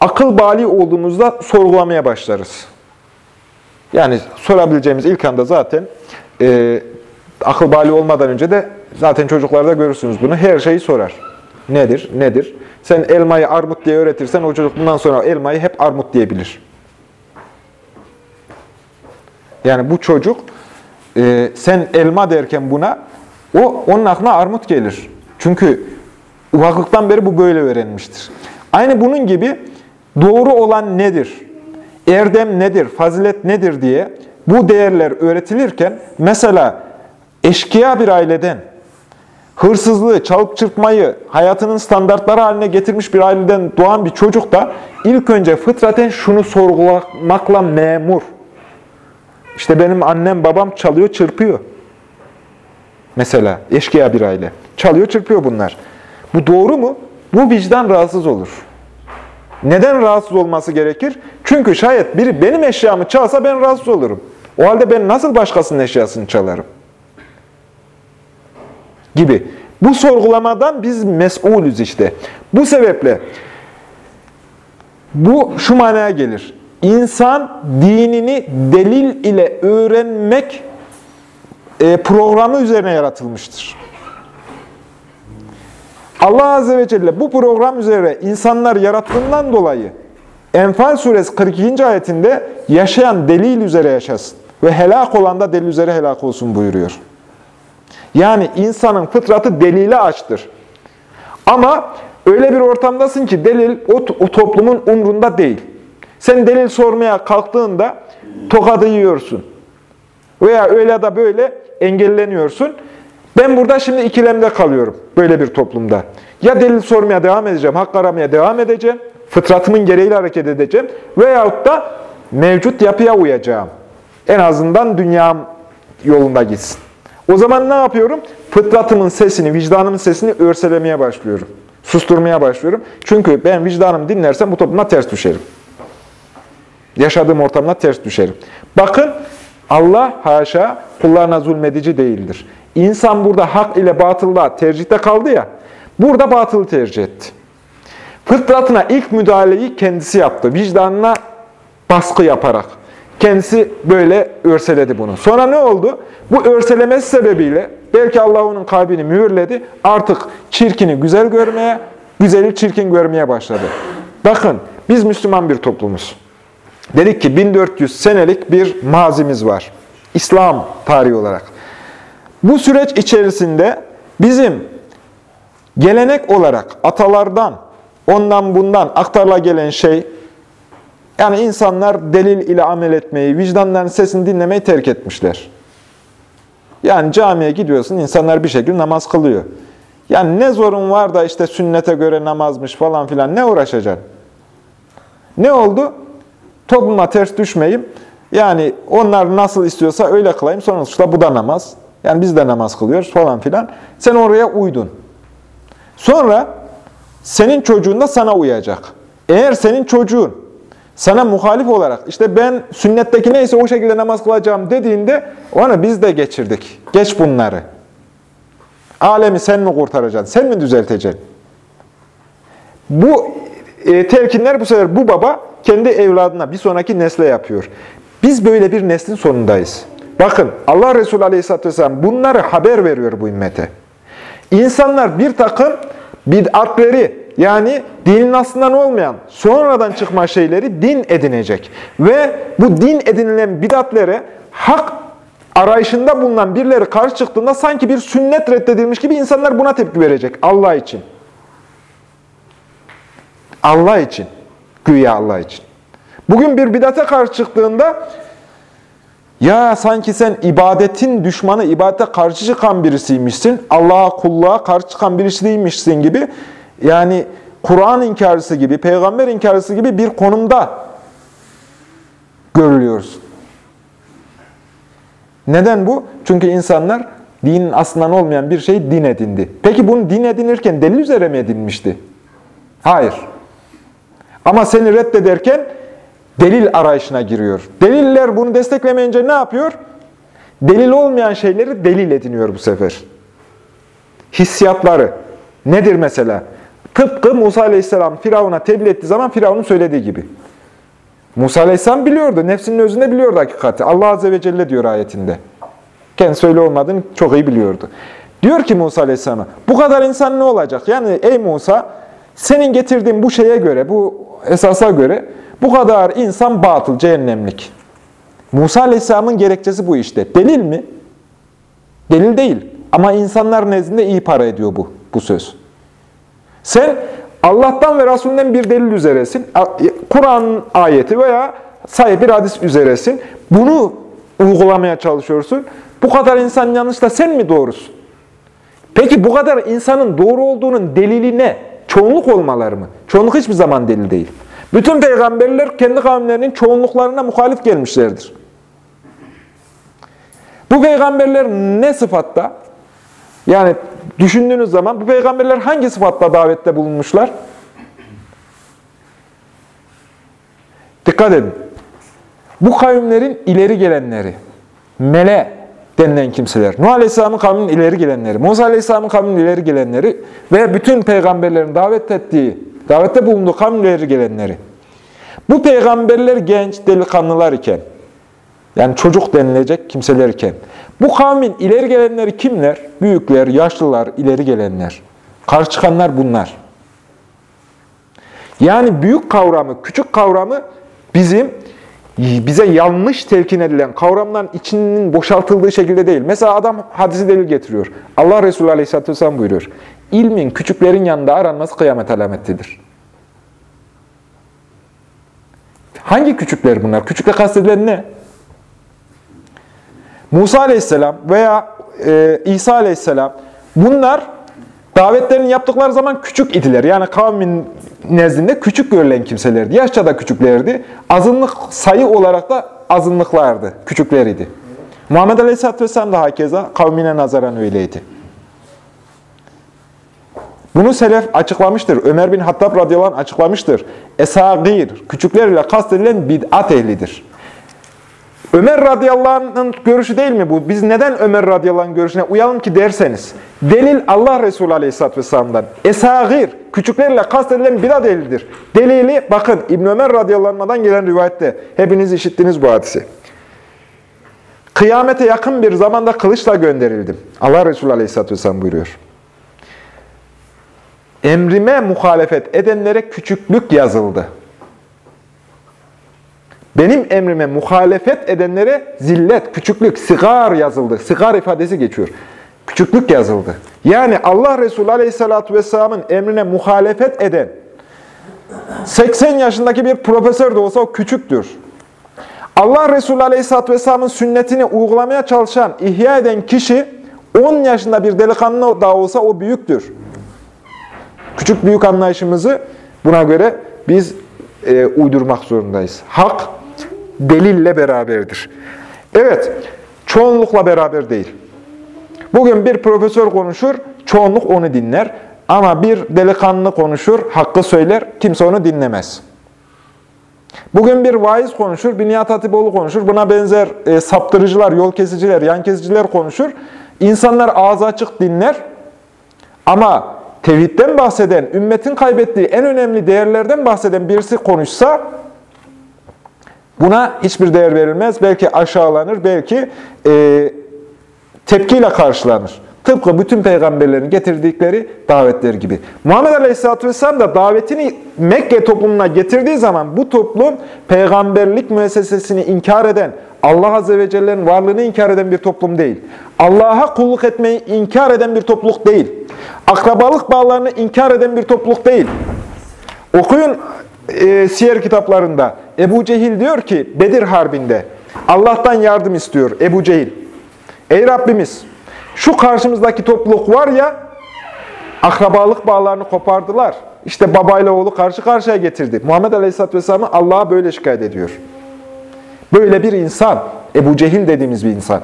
akıl bali olduğumuzda sorgulamaya başlarız. Yani sorabileceğimiz ilk anda zaten e, akıl bali olmadan önce de zaten çocuklarda görürsünüz bunu. Her şeyi sorar. Nedir? Nedir? Sen elmayı armut diye öğretirsen o çocuk bundan sonra elmayı hep armut diyebilir. Yani bu çocuk e, sen elma derken buna o onun aklına armut gelir. Çünkü ufaklıktan beri bu böyle öğrenmiştir. Aynı bunun gibi doğru olan nedir? Erdem nedir? Fazilet nedir diye bu değerler öğretilirken mesela eşkıya bir aileden hırsızlığı, çalıp çırpmayı hayatının standartları haline getirmiş bir aileden doğan bir çocuk da ilk önce fıtraten şunu sorgulamakla memur. İşte benim annem babam çalıyor, çırpıyor. Mesela eşkıya bir aile. Çalıyor, çırpıyor bunlar. Bu doğru mu? Bu vicdan rahatsız olur. Neden rahatsız olması gerekir? Çünkü şayet biri benim eşyamı çalsa ben rahatsız olurum. O halde ben nasıl başkasının eşyasını çalarım? Gibi. Bu sorgulamadan biz mesulüz işte. Bu sebeple bu şu manaya gelir. İnsan dinini delil ile öğrenmek e, programı üzerine yaratılmıştır. Allah Azze ve Celle bu program üzere insanlar yarattığından dolayı Enfal suresi 42. ayetinde yaşayan delil üzere yaşasın ve helak olan da delil üzere helak olsun buyuruyor. Yani insanın fıtratı delile açtır. Ama öyle bir ortamdasın ki delil o, o toplumun umrunda değil. Sen delil sormaya kalktığında tokadı yiyorsun. Veya öyle da böyle engelleniyorsun. Ben burada şimdi ikilemde kalıyorum böyle bir toplumda. Ya delil sormaya devam edeceğim, hak aramaya devam edeceğim, fıtratımın gereğiyle hareket edeceğim veyahut da mevcut yapıya uyacağım. En azından dünyam yolunda gitsin. O zaman ne yapıyorum? Fıtratımın sesini, vicdanımın sesini örselemeye başlıyorum. Susturmaya başlıyorum. Çünkü ben vicdanımı dinlersem bu topluma ters düşerim. Yaşadığım ortamda ters düşerim. Bakın Allah haşa kullarına zulmedici değildir. İnsan burada hak ile batılla tercihte kaldı ya, burada batılı tercih etti. Fıtratına ilk müdahaleyi kendisi yaptı. Vicdanına baskı yaparak. kendisi böyle örseledi bunu. Sonra ne oldu? Bu örselemesi sebebiyle belki Allah onun kalbini mühürledi. Artık çirkini güzel görmeye, güzeli çirkin görmeye başladı. Bakın biz Müslüman bir toplumuz. Dedik ki 1400 senelik bir mazimiz var. İslam tarihi olarak. Bu süreç içerisinde bizim gelenek olarak atalardan, ondan bundan aktarla gelen şey, yani insanlar delil ile amel etmeyi, vicdanların sesini dinlemeyi terk etmişler. Yani camiye gidiyorsun, insanlar bir şekilde namaz kılıyor. Yani ne zorun var da işte sünnete göre namazmış falan filan ne uğraşacaksın? Ne oldu? Topluma ters düşmeyeyim. Yani onlar nasıl istiyorsa öyle kılayım. Sonuçta bu da namaz. Yani biz de namaz kılıyoruz falan filan. Sen oraya uydun. Sonra senin çocuğun da sana uyacak. Eğer senin çocuğun sana muhalif olarak işte ben sünnetteki neyse o şekilde namaz kılacağım dediğinde onu biz de geçirdik. Geç bunları. Alemi sen mi kurtaracaksın? Sen mi düzelteceksin? Bu e, telkinler bu sefer bu baba kendi evladına bir sonraki nesle yapıyor. Biz böyle bir neslin sonundayız. Bakın Allah Resulü Aleyhisselatü Vesselam bunları haber veriyor bu ümmete. İnsanlar bir takım bid'atleri yani dinin aslından olmayan sonradan çıkma şeyleri din edinecek. Ve bu din edinilen bid'atlere hak arayışında bulunan birileri karşı çıktığında sanki bir sünnet reddedilmiş gibi insanlar buna tepki verecek Allah için. Allah için. Güya Allah için. Bugün bir bidate karşı çıktığında ya sanki sen ibadetin düşmanı, ibadete karşı çıkan birisiymişsin, Allah'a kulluğa karşı çıkan birisi değilmişsin gibi, yani Kur'an inkarcısı gibi, peygamber inkarcısı gibi bir konumda görülüyoruz. Neden bu? Çünkü insanlar dinin aslından olmayan bir şey din edindi. Peki bunu din edinirken delil üzere mi edinmişti? Hayır. Ama seni reddederken delil arayışına giriyor. Deliller bunu desteklemeyince ne yapıyor? Delil olmayan şeyleri delil ediniyor bu sefer. Hissiyatları. Nedir mesela? Tıpkı Musa Aleyhisselam Firavun'a tebliğ ettiği zaman Firavun'un söylediği gibi. Musa Aleyhisselam biliyordu, nefsinin özünde biliyordu hakikati. Allah Azze ve Celle diyor ayetinde. Kendisi öyle olmadığını çok iyi biliyordu. Diyor ki Musa Aleyhisselam'a, bu kadar insan ne olacak? Yani ey Musa, senin getirdiğin bu şeye göre, bu esasa göre bu kadar insan batıl, cehennemlik. Musa Aleyhisselam'ın gerekçesi bu işte. Delil mi? Delil değil. Ama insanlar nezdinde iyi para ediyor bu, bu söz. Sen Allah'tan ve Resulünden bir delil üzeresin. Kur'an ayeti veya sahih bir hadis üzeresin. Bunu uygulamaya çalışıyorsun. Bu kadar insan yanlışla sen mi doğrusun? Peki bu kadar insanın doğru olduğunun delili ne? Çoğunluk olmaları mı? Çoğunluk hiçbir zaman delil değil. Bütün peygamberler kendi kavimlerinin çoğunluklarına muhalif gelmişlerdir. Bu peygamberler ne sıfatta? Yani düşündüğünüz zaman bu peygamberler hangi sıfatla davette bulunmuşlar? Dikkat edin. Bu kavimlerin ileri gelenleri, mele denilen kimseler, Nuh Aleyhisselam'ın kavminin ileri gelenleri, Musa Aleyhisselam'ın kavminin ileri gelenleri ve bütün peygamberlerin davet ettiği, davette bulunduğu kavmin ileri gelenleri. Bu peygamberler genç delikanlılar iken, yani çocuk denilecek kimseler iken, bu kavmin ileri gelenleri kimler? Büyükler, yaşlılar, ileri gelenler. Karşı çıkanlar bunlar. Yani büyük kavramı, küçük kavramı bizim bize yanlış telkin edilen kavramların içinin boşaltıldığı şekilde değil. Mesela adam hadisi delil getiriyor. Allah Resulü Aleyhisselatü Vesselam buyuruyor. İlmin küçüklerin yanında aranması kıyamet alamettidir. Hangi küçükler bunlar? Küçükle kastedilen ne? Musa Aleyhisselam veya e, İsa Aleyhisselam bunlar davetlerini yaptıkları zaman küçük idiler. Yani kavmin nezdinde küçük görülen kimselerdi. Yaşça da küçüklerdi. Azınlık sayı olarak da azınlıklardı, küçükleriydi. Muhammed Aleyhisselatü Vesselam da hakeza kavmine nazaran öyleydi. Bunu Selef açıklamıştır. Ömer bin Hattab radıyallahu anh açıklamıştır. Esagir, küçüklerle kastedilen bid'at ehlidir. Ömer radıyallahu anh'ın görüşü değil mi bu? Biz neden Ömer radıyallahu anh görüşüne uyalım ki derseniz. Delil Allah Resulü aleyhisselatü vesselam'dan. Esagir, küçüklerle kastedilen bidat ehlidir. Delili bakın İbn Ömer radıyallahu gelen rivayette. Hepiniz işittiniz bu hadisi. Kıyamete yakın bir zamanda kılıçla gönderildim. Allah Resulü aleyhisselatü vesselam buyuruyor. Emrime muhalefet edenlere küçüklük yazıldı. Benim emrime muhalefet edenlere zillet, küçüklük, sigar yazıldı. Sigar ifadesi geçiyor. Küçüklük yazıldı. Yani Allah Resulü Aleyhisselatü Vesselam'ın emrine muhalefet eden 80 yaşındaki bir profesör de olsa o küçüktür. Allah Resulü Aleyhisselatü Vesselam'ın sünnetini uygulamaya çalışan, ihya eden kişi 10 yaşında bir delikanlı da olsa o büyüktür. Küçük büyük anlayışımızı buna göre biz e, uydurmak zorundayız. Hak delille beraberdir. Evet, çoğunlukla beraber değil. Bugün bir profesör konuşur, çoğunluk onu dinler. Ama bir delikanlı konuşur, hakkı söyler, kimse onu dinlemez. Bugün bir vaiz konuşur, bir Nihat Hatipoğlu konuşur, buna benzer e, saptırıcılar, yol kesiciler, yan kesiciler konuşur. İnsanlar ağzı açık dinler ama tevhidden bahseden, ümmetin kaybettiği en önemli değerlerden bahseden birisi konuşsa buna hiçbir değer verilmez. Belki aşağılanır, belki e, tepkiyle karşılanır. Tıpkı bütün peygamberlerin getirdikleri davetler gibi. Muhammed Aleyhisselatü Vesselam da davetini Mekke toplumuna getirdiği zaman bu toplum peygamberlik müessesesini inkar eden, Allah Azze ve Celle'nin varlığını inkar eden bir toplum değil. Allah'a kulluk etmeyi inkar eden bir topluluk değil. Akrabalık bağlarını inkar eden bir topluluk değil. Okuyun e, siyer kitaplarında. Ebu Cehil diyor ki Bedir Harbi'nde Allah'tan yardım istiyor Ebu Cehil. Ey Rabbimiz şu karşımızdaki topluluk var ya akrabalık bağlarını kopardılar. İşte babayla oğlu karşı karşıya getirdi. Muhammed Aleyhisselatü Vesselam'ı Allah'a böyle şikayet ediyor. Böyle bir insan, Ebu Cehil dediğimiz bir insan.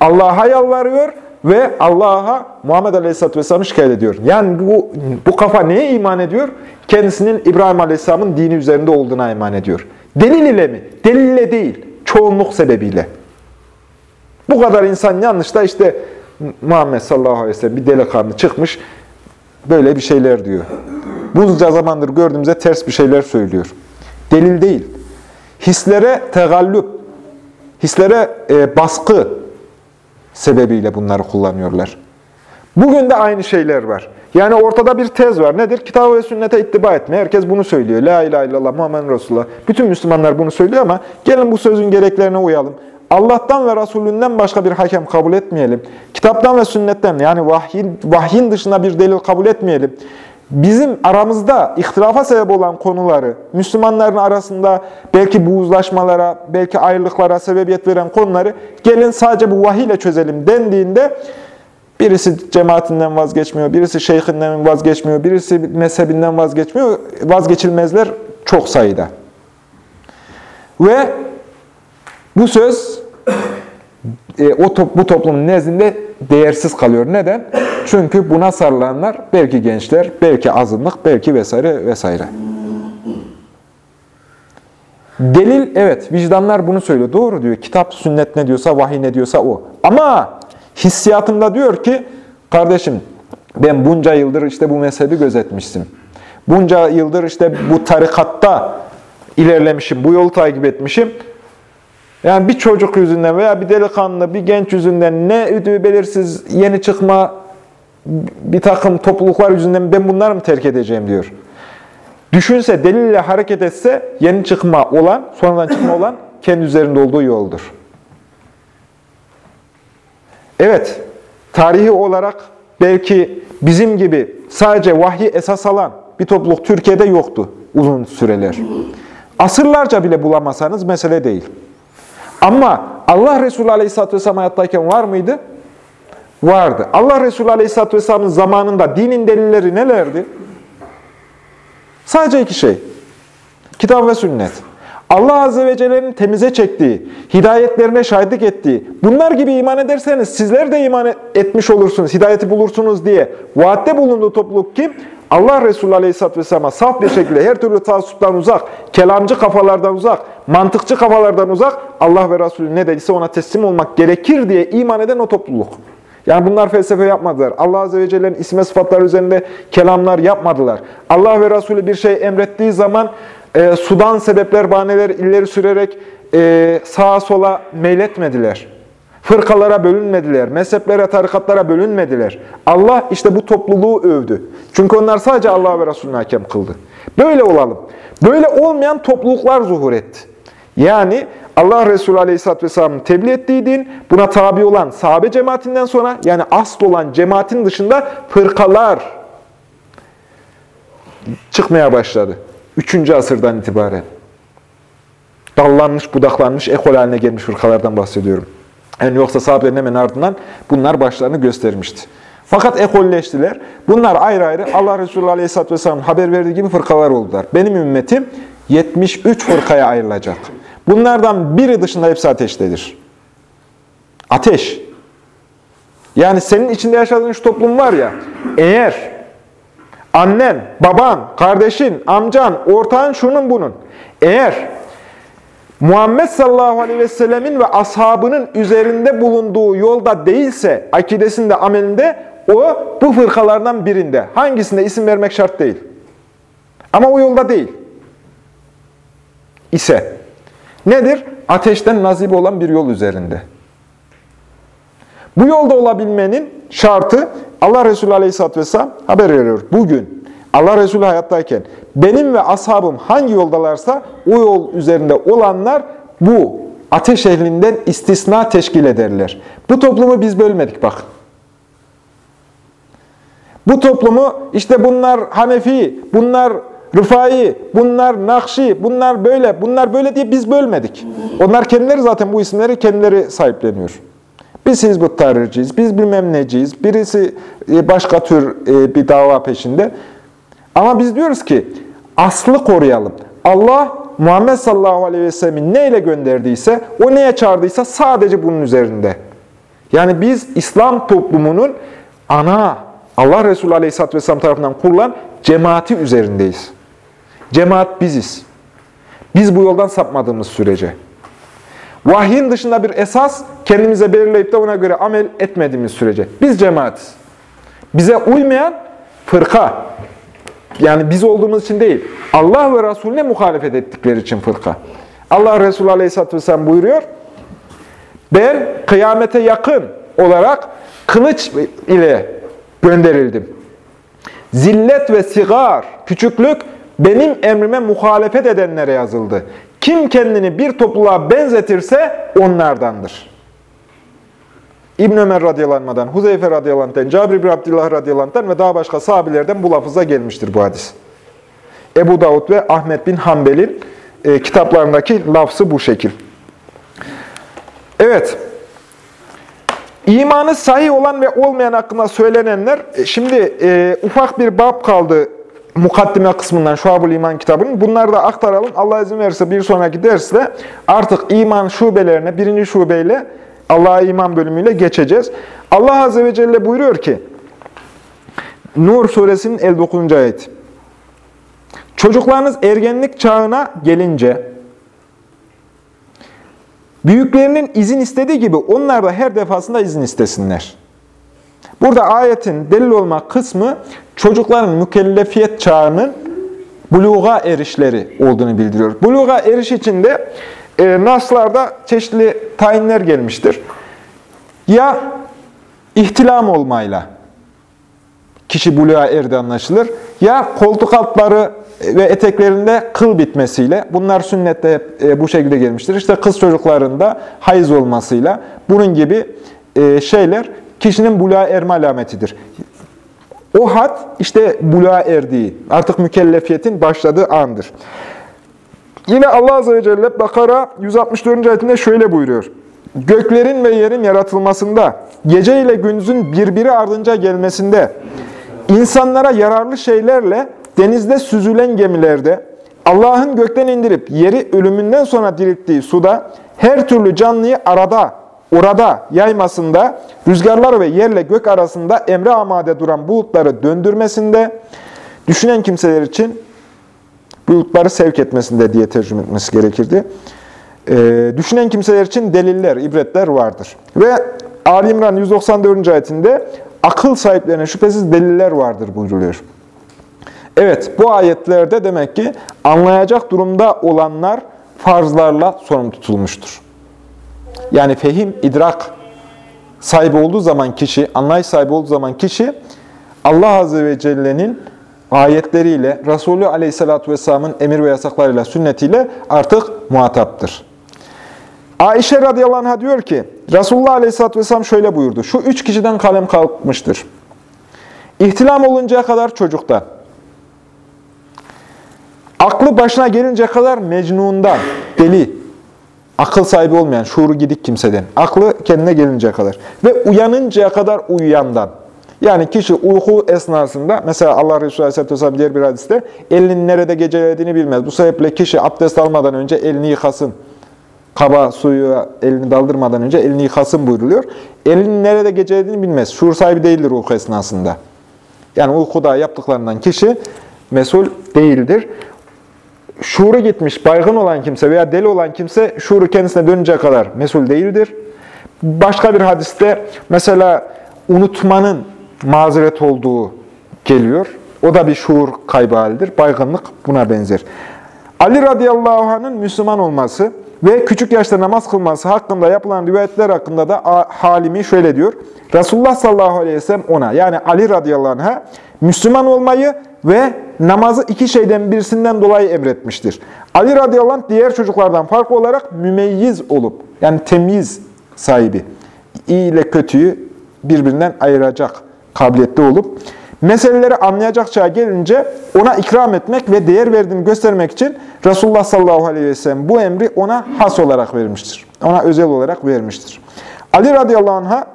Allah'a yalvarıyor ve Allah'a Muhammed Aleyhisselatü Vesselam'ı şikayet ediyor. Yani bu, bu kafa neye iman ediyor? Kendisinin İbrahim Aleyhisselam'ın dini üzerinde olduğuna iman ediyor. Delil ile mi? Delil ile değil, çoğunluk sebebiyle. Bu kadar insan yanlış da işte Muhammed sallallahu aleyhi ve sellem bir delikanlı çıkmış böyle bir şeyler diyor. Bunca zamandır gördüğümüzde ters bir şeyler söylüyor. Delil değil. Hislere tegallüp, hislere e, baskı sebebiyle bunları kullanıyorlar. Bugün de aynı şeyler var. Yani ortada bir tez var. Nedir? Kitap ve sünnete ittiba etme. Herkes bunu söylüyor. La ilahe illallah Muhammed Resulullah. Bütün Müslümanlar bunu söylüyor ama gelin bu sözün gereklerine uyalım. Allah'tan ve Resulünden başka bir hakem kabul etmeyelim. Kitaptan ve sünnetten yani vahyin, vahyin dışında bir delil kabul etmeyelim. Bizim aramızda ihtilafa sebep olan konuları, Müslümanların arasında belki buğuzlaşmalara, belki ayrılıklara sebebiyet veren konuları gelin sadece bu vahiy ile çözelim dendiğinde birisi cemaatinden vazgeçmiyor, birisi şeyhinden vazgeçmiyor, birisi mezhebinden vazgeçmiyor. Vazgeçilmezler çok sayıda. Ve bu söz e, o top, bu toplumun nezdinde değersiz kalıyor. Neden? Çünkü buna sarılanlar belki gençler, belki azınlık, belki vesaire vesaire. Delil, evet vicdanlar bunu söylüyor. Doğru diyor. Kitap, sünnet ne diyorsa, vahiy ne diyorsa o. Ama hissiyatımda diyor ki, kardeşim ben bunca yıldır işte bu mezhebi gözetmiştim. Bunca yıldır işte bu tarikatta ilerlemişim, bu yolu takip etmişim. Yani bir çocuk yüzünden veya bir delikanlı, bir genç yüzünden ne üdü belirsiz yeni çıkma bir takım topluluklar yüzünden ben bunları mı terk edeceğim diyor. Düşünse, delille hareket etse yeni çıkma olan, sonradan çıkma olan kendi üzerinde olduğu yoldur. Evet, tarihi olarak belki bizim gibi sadece vahyi esas alan bir topluluk Türkiye'de yoktu uzun süreler. Asırlarca bile bulamasanız mesele değil. Ama Allah Resulü Aleyhisselatü Vesselam hayattayken var mıydı? Vardı. Allah Resulü Aleyhisselatü Vesselam'ın zamanında dinin delilleri nelerdi? Sadece iki şey. Kitap ve sünnet. Allah Azze ve Celle'nin temize çektiği, hidayetlerine şahitlik ettiği, bunlar gibi iman ederseniz sizler de iman etmiş olursunuz, hidayeti bulursunuz diye vaatte bulunduğu topluluk kim? Allah Resulü Aleyhisselatü Vesselam'a saf bir şekilde her türlü taassuptan uzak, kelamcı kafalardan uzak, mantıkçı kafalardan uzak, Allah ve Resulü ne dediyse ona teslim olmak gerekir diye iman eden o topluluk. Yani bunlar felsefe yapmadılar. Allah Azze ve Celle'nin isim ve sıfatları üzerinde kelamlar yapmadılar. Allah ve Resulü bir şey emrettiği zaman e, sudan sebepler, bahaneler ileri sürerek e, sağa sola meyletmediler. Fırkalara bölünmediler, mezheplere, tarikatlara bölünmediler. Allah işte bu topluluğu övdü. Çünkü onlar sadece Allah ve Resulüne hakem kıldı. Böyle olalım. Böyle olmayan topluluklar zuhur etti. Yani Allah Resulü Aleyhisselatü Vesselam'ın tebliğ ettiği din, buna tabi olan sahabe cemaatinden sonra, yani asıl olan cemaatin dışında fırkalar çıkmaya başladı. Üçüncü asırdan itibaren. Dallanmış, budaklanmış, ekol haline gelmiş fırkalardan bahsediyorum. Yani yoksa sahabelerin hemen ardından bunlar başlarını göstermişti. Fakat ekolleştiler. Bunlar ayrı ayrı Allah Resulü Aleyhisselatü Vesselam'ın haber verdiği gibi fırkalar oldular. Benim ümmetim 73 fırkaya ayrılacak. Bunlardan biri dışında hepsi ateştedir. Ateş. Yani senin içinde yaşadığın şu toplum var ya, eğer annen, baban, kardeşin, amcan, ortağın şunun bunun, eğer Muhammed sallallahu aleyhi ve sellemin ve ashabının üzerinde bulunduğu yolda değilse, akidesinde, amelinde, o bu fırkalardan birinde. Hangisinde isim vermek şart değil. Ama o yolda değil. İse. Nedir? Ateşten nazip olan bir yol üzerinde. Bu yolda olabilmenin şartı Allah Resulü Aleyhisselatü Vesselam haber veriyor. Bugün Allah Resulü hayattayken benim ve ashabım hangi yoldalarsa o yol üzerinde olanlar bu ateş ehlinden istisna teşkil ederler. Bu toplumu biz bölmedik bak. Bu toplumu işte bunlar Hanefi, bunlar Rıfai, bunlar Nakşi, bunlar böyle, bunlar böyle diye biz bölmedik. Onlar kendileri zaten bu isimleri kendileri sahipleniyor. Biz Hizbut Tahrirciyiz, biz bilmem neciyiz, birisi e, başka tür e, bir dava peşinde. Ama biz diyoruz ki aslı koruyalım. Allah Muhammed sallallahu aleyhi ve sellem'i neyle gönderdiyse, o neye çağırdıysa sadece bunun üzerinde. Yani biz İslam toplumunun ana, Allah Resulü aleyhisselatü vesselam tarafından kurulan cemaati üzerindeyiz. Cemaat biziz. Biz bu yoldan sapmadığımız sürece. Vahyin dışında bir esas kendimize belirleyip de ona göre amel etmediğimiz sürece. Biz cemaatiz. Bize uymayan fırka. Yani biz olduğumuz için değil. Allah ve Resulüne muhalefet ettikleri için fırka. Allah Resulü Aleyhisselatü Vesselam buyuruyor. Ben kıyamete yakın olarak kılıç ile gönderildim. Zillet ve sigar, küçüklük benim emrime muhalefet edenlere yazıldı. Kim kendini bir topluluğa benzetirse onlardandır. İbn Ömer radıyallahu Huzeyfe radıyallahu Cabir bin Abdullah radıyallahu ve daha başka sahabilerden bu lafıza gelmiştir bu hadis. Ebu Davud ve Ahmet bin Hanbel'in e, kitaplarındaki lafzı bu şekil. Evet. İmanı sahih olan ve olmayan hakkında söylenenler, e, şimdi e, ufak bir bab kaldı mukaddime kısmından Şuab-ül İman kitabının. Bunları da aktaralım. Allah izin verirse bir sonraki derste artık iman şubelerine, birinci şubeyle Allah'a iman bölümüyle geçeceğiz. Allah Azze ve Celle buyuruyor ki, Nur suresinin 59. ayet. Çocuklarınız ergenlik çağına gelince, büyüklerinin izin istediği gibi onlar da her defasında izin istesinler. Burada ayetin delil olma kısmı çocukların mükellefiyet çağının buluğa erişleri olduğunu bildiriyor. Buluğa eriş için de e, naslarda çeşitli tayinler gelmiştir. Ya ihtilam olmayla kişi buluğa erdi anlaşılır. Ya koltuk altları ve eteklerinde kıl bitmesiyle, bunlar sünnette hep e, bu şekilde gelmiştir. İşte kız çocuklarında hayız olmasıyla, bunun gibi e, şeyler kişinin buluğa erme alametidir. O had işte buluğa erdiği, artık mükellefiyetin başladığı andır. Yine Allah Azze ve Celle Bakara 164. ayetinde şöyle buyuruyor. Göklerin ve yerin yaratılmasında, gece ile gündüzün birbiri ardınca gelmesinde, insanlara yararlı şeylerle denizde süzülen gemilerde, Allah'ın gökten indirip yeri ölümünden sonra dirilttiği suda, her türlü canlıyı arada, orada yaymasında, rüzgarlar ve yerle gök arasında emre amade duran bulutları döndürmesinde, düşünen kimseler için bulutları sevk etmesinde diye tercüme etmesi gerekirdi. E, düşünen kimseler için deliller, ibretler vardır. Ve Ali İmran 194. ayetinde akıl sahiplerine şüphesiz deliller vardır buyruluyor. Evet, bu ayetlerde demek ki anlayacak durumda olanlar farzlarla sorumlu tutulmuştur. Yani fehim, idrak sahibi olduğu zaman kişi, anlayış sahibi olduğu zaman kişi Allah Azze ve Celle'nin ayetleriyle, Resulü Aleyhisselatü Vesselam'ın emir ve yasaklarıyla, sünnetiyle artık muhataptır. Ayşe radıyallahu anh'a diyor ki, Resulullah Aleyhisselatü Vesselam şöyle buyurdu. Şu üç kişiden kalem kalkmıştır. İhtilam oluncaya kadar çocukta, aklı başına gelinceye kadar mecnundan, deli, akıl sahibi olmayan, şuuru gidik kimseden, aklı kendine gelinceye kadar ve uyanıncaya kadar uyuyandan. Yani kişi uyku esnasında, mesela Allah Resulü Aleyhisselatü Vesselam diğer bir hadiste, elinin nerede gecelediğini bilmez. Bu sebeple kişi abdest almadan önce elini yıkasın. Kaba suyu elini daldırmadan önce elini yıkasın buyruluyor. Elinin nerede gecelediğini bilmez. Şuur sahibi değildir uyku esnasında. Yani uykuda yaptıklarından kişi mesul değildir. Şuuru gitmiş, baygın olan kimse veya deli olan kimse şuuru kendisine dönünce kadar mesul değildir. Başka bir hadiste mesela unutmanın mazeret olduğu geliyor. O da bir şuur kaybı halidir. Baygınlık buna benzer. Ali radıyallahu anh'ın Müslüman olması ve küçük yaşta namaz kılması hakkında yapılan rivayetler hakkında da halimi şöyle diyor. Resulullah sallallahu aleyhi ve sellem ona yani Ali radıyallahu anh'a Müslüman olmayı ve namazı iki şeyden birisinden dolayı emretmiştir. Ali radıyallahu anh diğer çocuklardan farklı olarak mümeyyiz olup yani temyiz sahibi, iyi ile kötüyü birbirinden ayıracak kabiliyette olup meseleleri anlayacak çağa gelince ona ikram etmek ve değer verdiğini göstermek için Resulullah sallallahu aleyhi ve sellem bu emri ona has olarak vermiştir. Ona özel olarak vermiştir. Ali radıyallahu anh'a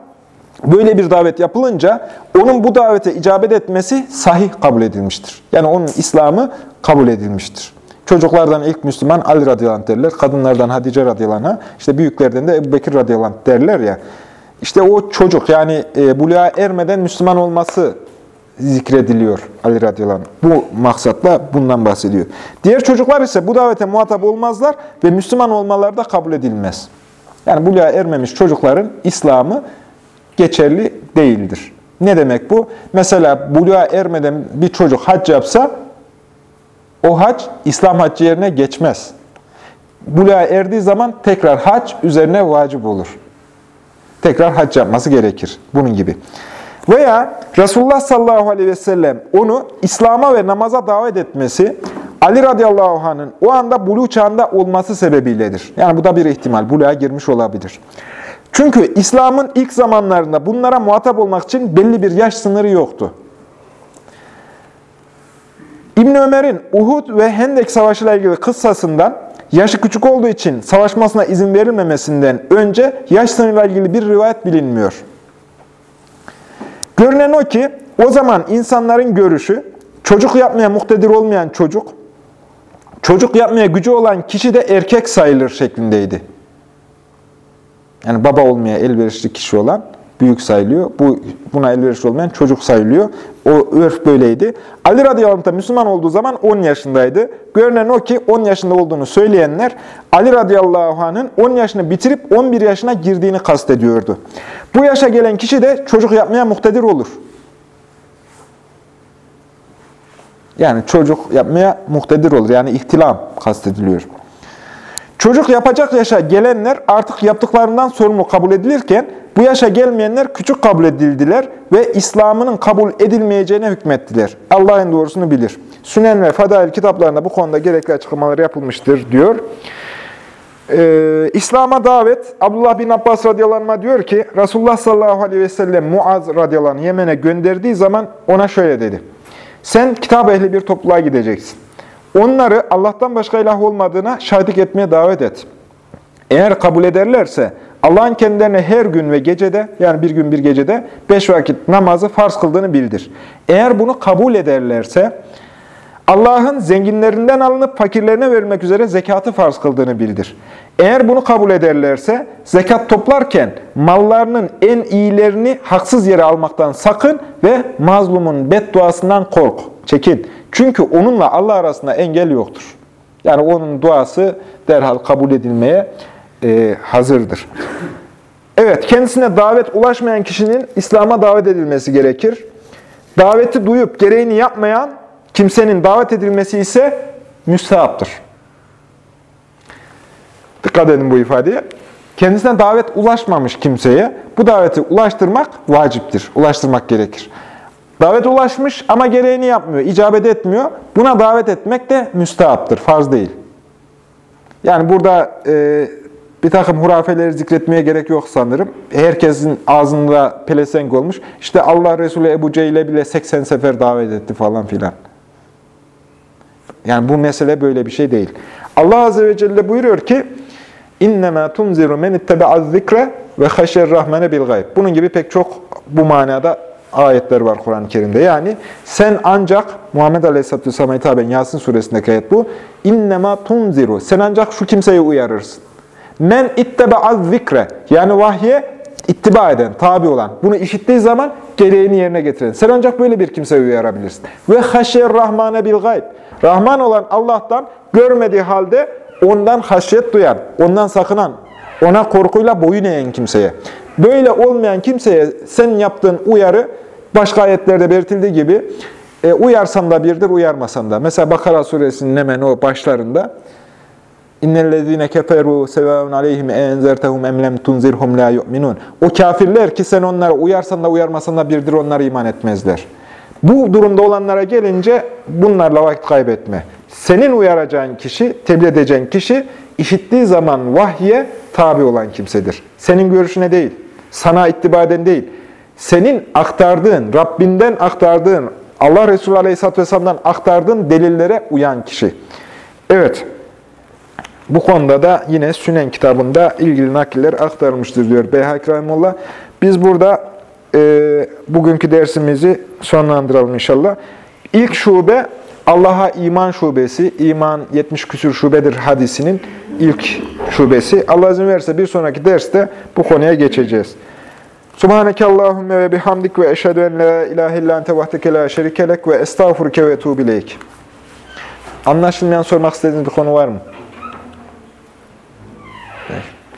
böyle bir davet yapılınca onun bu davete icabet etmesi sahih kabul edilmiştir. Yani onun İslam'ı kabul edilmiştir. Çocuklardan ilk Müslüman Ali radıyallahu anh derler. Kadınlardan Hatice radıyallahu anh, işte büyüklerden de Ebu Bekir radıyallahu anh derler ya. İşte o çocuk yani e, buluğa ermeden Müslüman olması zikrediliyor Ali radıyallahu anh. Bu maksatla bundan bahsediyor. Diğer çocuklar ise bu davete muhatap olmazlar ve Müslüman olmaları da kabul edilmez. Yani buluğa ermemiş çocukların İslam'ı geçerli değildir. Ne demek bu? Mesela buluğa ermeden bir çocuk hac yapsa o hac İslam haccı yerine geçmez. Buluğa erdiği zaman tekrar hac üzerine vacip olur. Tekrar hac yapması gerekir. Bunun gibi. Veya Resulullah sallallahu aleyhi ve sellem onu İslam'a ve namaza davet etmesi Ali radıyallahu anh'ın o anda buluğ çağında olması sebebiyledir. Yani bu da bir ihtimal. Buluğa girmiş olabilir. Çünkü İslam'ın ilk zamanlarında bunlara muhatap olmak için belli bir yaş sınırı yoktu. İbn Ömer'in Uhud ve Hendek Savaşı ile ilgili kıssasından yaşı küçük olduğu için savaşmasına izin verilmemesinden önce yaş sınırıyla ilgili bir rivayet bilinmiyor. Görünen o ki o zaman insanların görüşü çocuk yapmaya muktedir olmayan çocuk, çocuk yapmaya gücü olan kişi de erkek sayılır şeklindeydi. Yani baba olmaya elverişli kişi olan büyük sayılıyor. Bu buna elverişli olmayan çocuk sayılıyor. O örf böyleydi. Ali radıyallahu anh Müslüman olduğu zaman 10 yaşındaydı. Görünen o ki 10 yaşında olduğunu söyleyenler Ali radıyallahu anh'ın 10 yaşını bitirip 11 yaşına girdiğini kastediyordu. Bu yaşa gelen kişi de çocuk yapmaya muhtedir olur. Yani çocuk yapmaya muhtedir olur. Yani ihtilam kastediliyor. Çocuk yapacak yaşa gelenler artık yaptıklarından sorumlu kabul edilirken bu yaşa gelmeyenler küçük kabul edildiler ve İslam'ının kabul edilmeyeceğine hükmettiler. Allah'ın doğrusunu bilir. Sünen ve Fadail kitaplarında bu konuda gerekli açıklamalar yapılmıştır diyor. Ee, İslam'a davet, Abdullah bin Abbas radıyallahu anh diyor ki, Resulullah sallallahu aleyhi ve sellem Muaz radıyallahu anh Yemen'e gönderdiği zaman ona şöyle dedi. Sen kitap ehli bir topluluğa gideceksin. Onları Allah'tan başka ilah olmadığına şahitlik etmeye davet et. Eğer kabul ederlerse Allah'ın kendilerine her gün ve gecede yani bir gün bir gecede beş vakit namazı farz kıldığını bildir. Eğer bunu kabul ederlerse Allah'ın zenginlerinden alınıp fakirlerine verilmek üzere zekatı farz kıldığını bildir. Eğer bunu kabul ederlerse zekat toplarken mallarının en iyilerini haksız yere almaktan sakın ve mazlumun bedduasından kork, çekin. Çünkü onunla Allah arasında engel yoktur. Yani onun duası derhal kabul edilmeye e, hazırdır. Evet, kendisine davet ulaşmayan kişinin İslam'a davet edilmesi gerekir. Daveti duyup gereğini yapmayan kimsenin davet edilmesi ise müstahaptır. Dikkat edin bu ifadeye. Kendisine davet ulaşmamış kimseye bu daveti ulaştırmak vaciptir. Ulaştırmak gerekir. Davet ulaşmış ama gereğini yapmıyor, icabet etmiyor. Buna davet etmek de müstahaptır, farz değil. Yani burada e, bir takım hurafeleri zikretmeye gerek yok sanırım. Herkesin ağzında pelesenk olmuş. İşte Allah Resulü Ebu Cehil'e bile 80 sefer davet etti falan filan. Yani bu mesele böyle bir şey değil. Allah Azze ve Celle buyuruyor ki اِنَّمَا تُنْزِرُ مَنِ اتَّبَعَ الذِّكْرَ وَخَشَ الرَّحْمَنَ بِالْغَيْبِ Bunun gibi pek çok bu manada ayetler var Kur'an-ı Kerim'de. Yani sen ancak Muhammed Aleyhisselatü Vesselam'a hitaben Yasin suresindeki ayet bu. İnnemâ tunziru. Sen ancak şu kimseyi uyarırsın. Men ittebe'az zikre. Yani vahye ittiba eden, tabi olan. Bunu işittiği zaman gereğini yerine getiren. Sen ancak böyle bir kimseyi uyarabilirsin. Ve haşer rahmane bil gayb. Rahman olan Allah'tan görmediği halde ondan haşyet duyan, ondan sakınan, ona korkuyla boyun eğen kimseye. Böyle olmayan kimseye senin yaptığın uyarı başka ayetlerde belirtildiği gibi e, uyarsam da birdir, uyarmasam da. Mesela Bakara suresinin hemen o başlarında İnnellezîne keferû sevâun aleyhim enzertehum em lem tunzirhum la yu'minun. O kafirler ki sen onlara uyarsan da uyarmasan da birdir onlar iman etmezler. Bu durumda olanlara gelince bunlarla vakit kaybetme. Senin uyaracağın kişi, tebliğ edeceğin kişi işittiği zaman vahye tabi olan kimsedir. Senin görüşüne değil, sana ittiba eden değil. Senin aktardığın, Rabbinden aktardığın, Allah Resulü Aleyhisselatü Vesselam'dan aktardığın delillere uyan kişi. Evet. Bu konuda da yine Sünen kitabında ilgili nakiller aktarılmıştır diyor Beyhak Rahimullah. Biz burada e, bugünkü dersimizi sonlandıralım inşallah. İlk şube Allah'a iman şubesi, iman 70 küsür şubedir hadisinin ilk şubesi. Allah izin verirse bir sonraki derste bu konuya geçeceğiz. Subhaneke Allahümme ve bihamdik ve eşhedü en la ilahe illa ente vahdeke la şerikelek ve estağfurke ve tuğbileyk. Anlaşılmayan sormak istediğiniz bir konu var mı? Evet.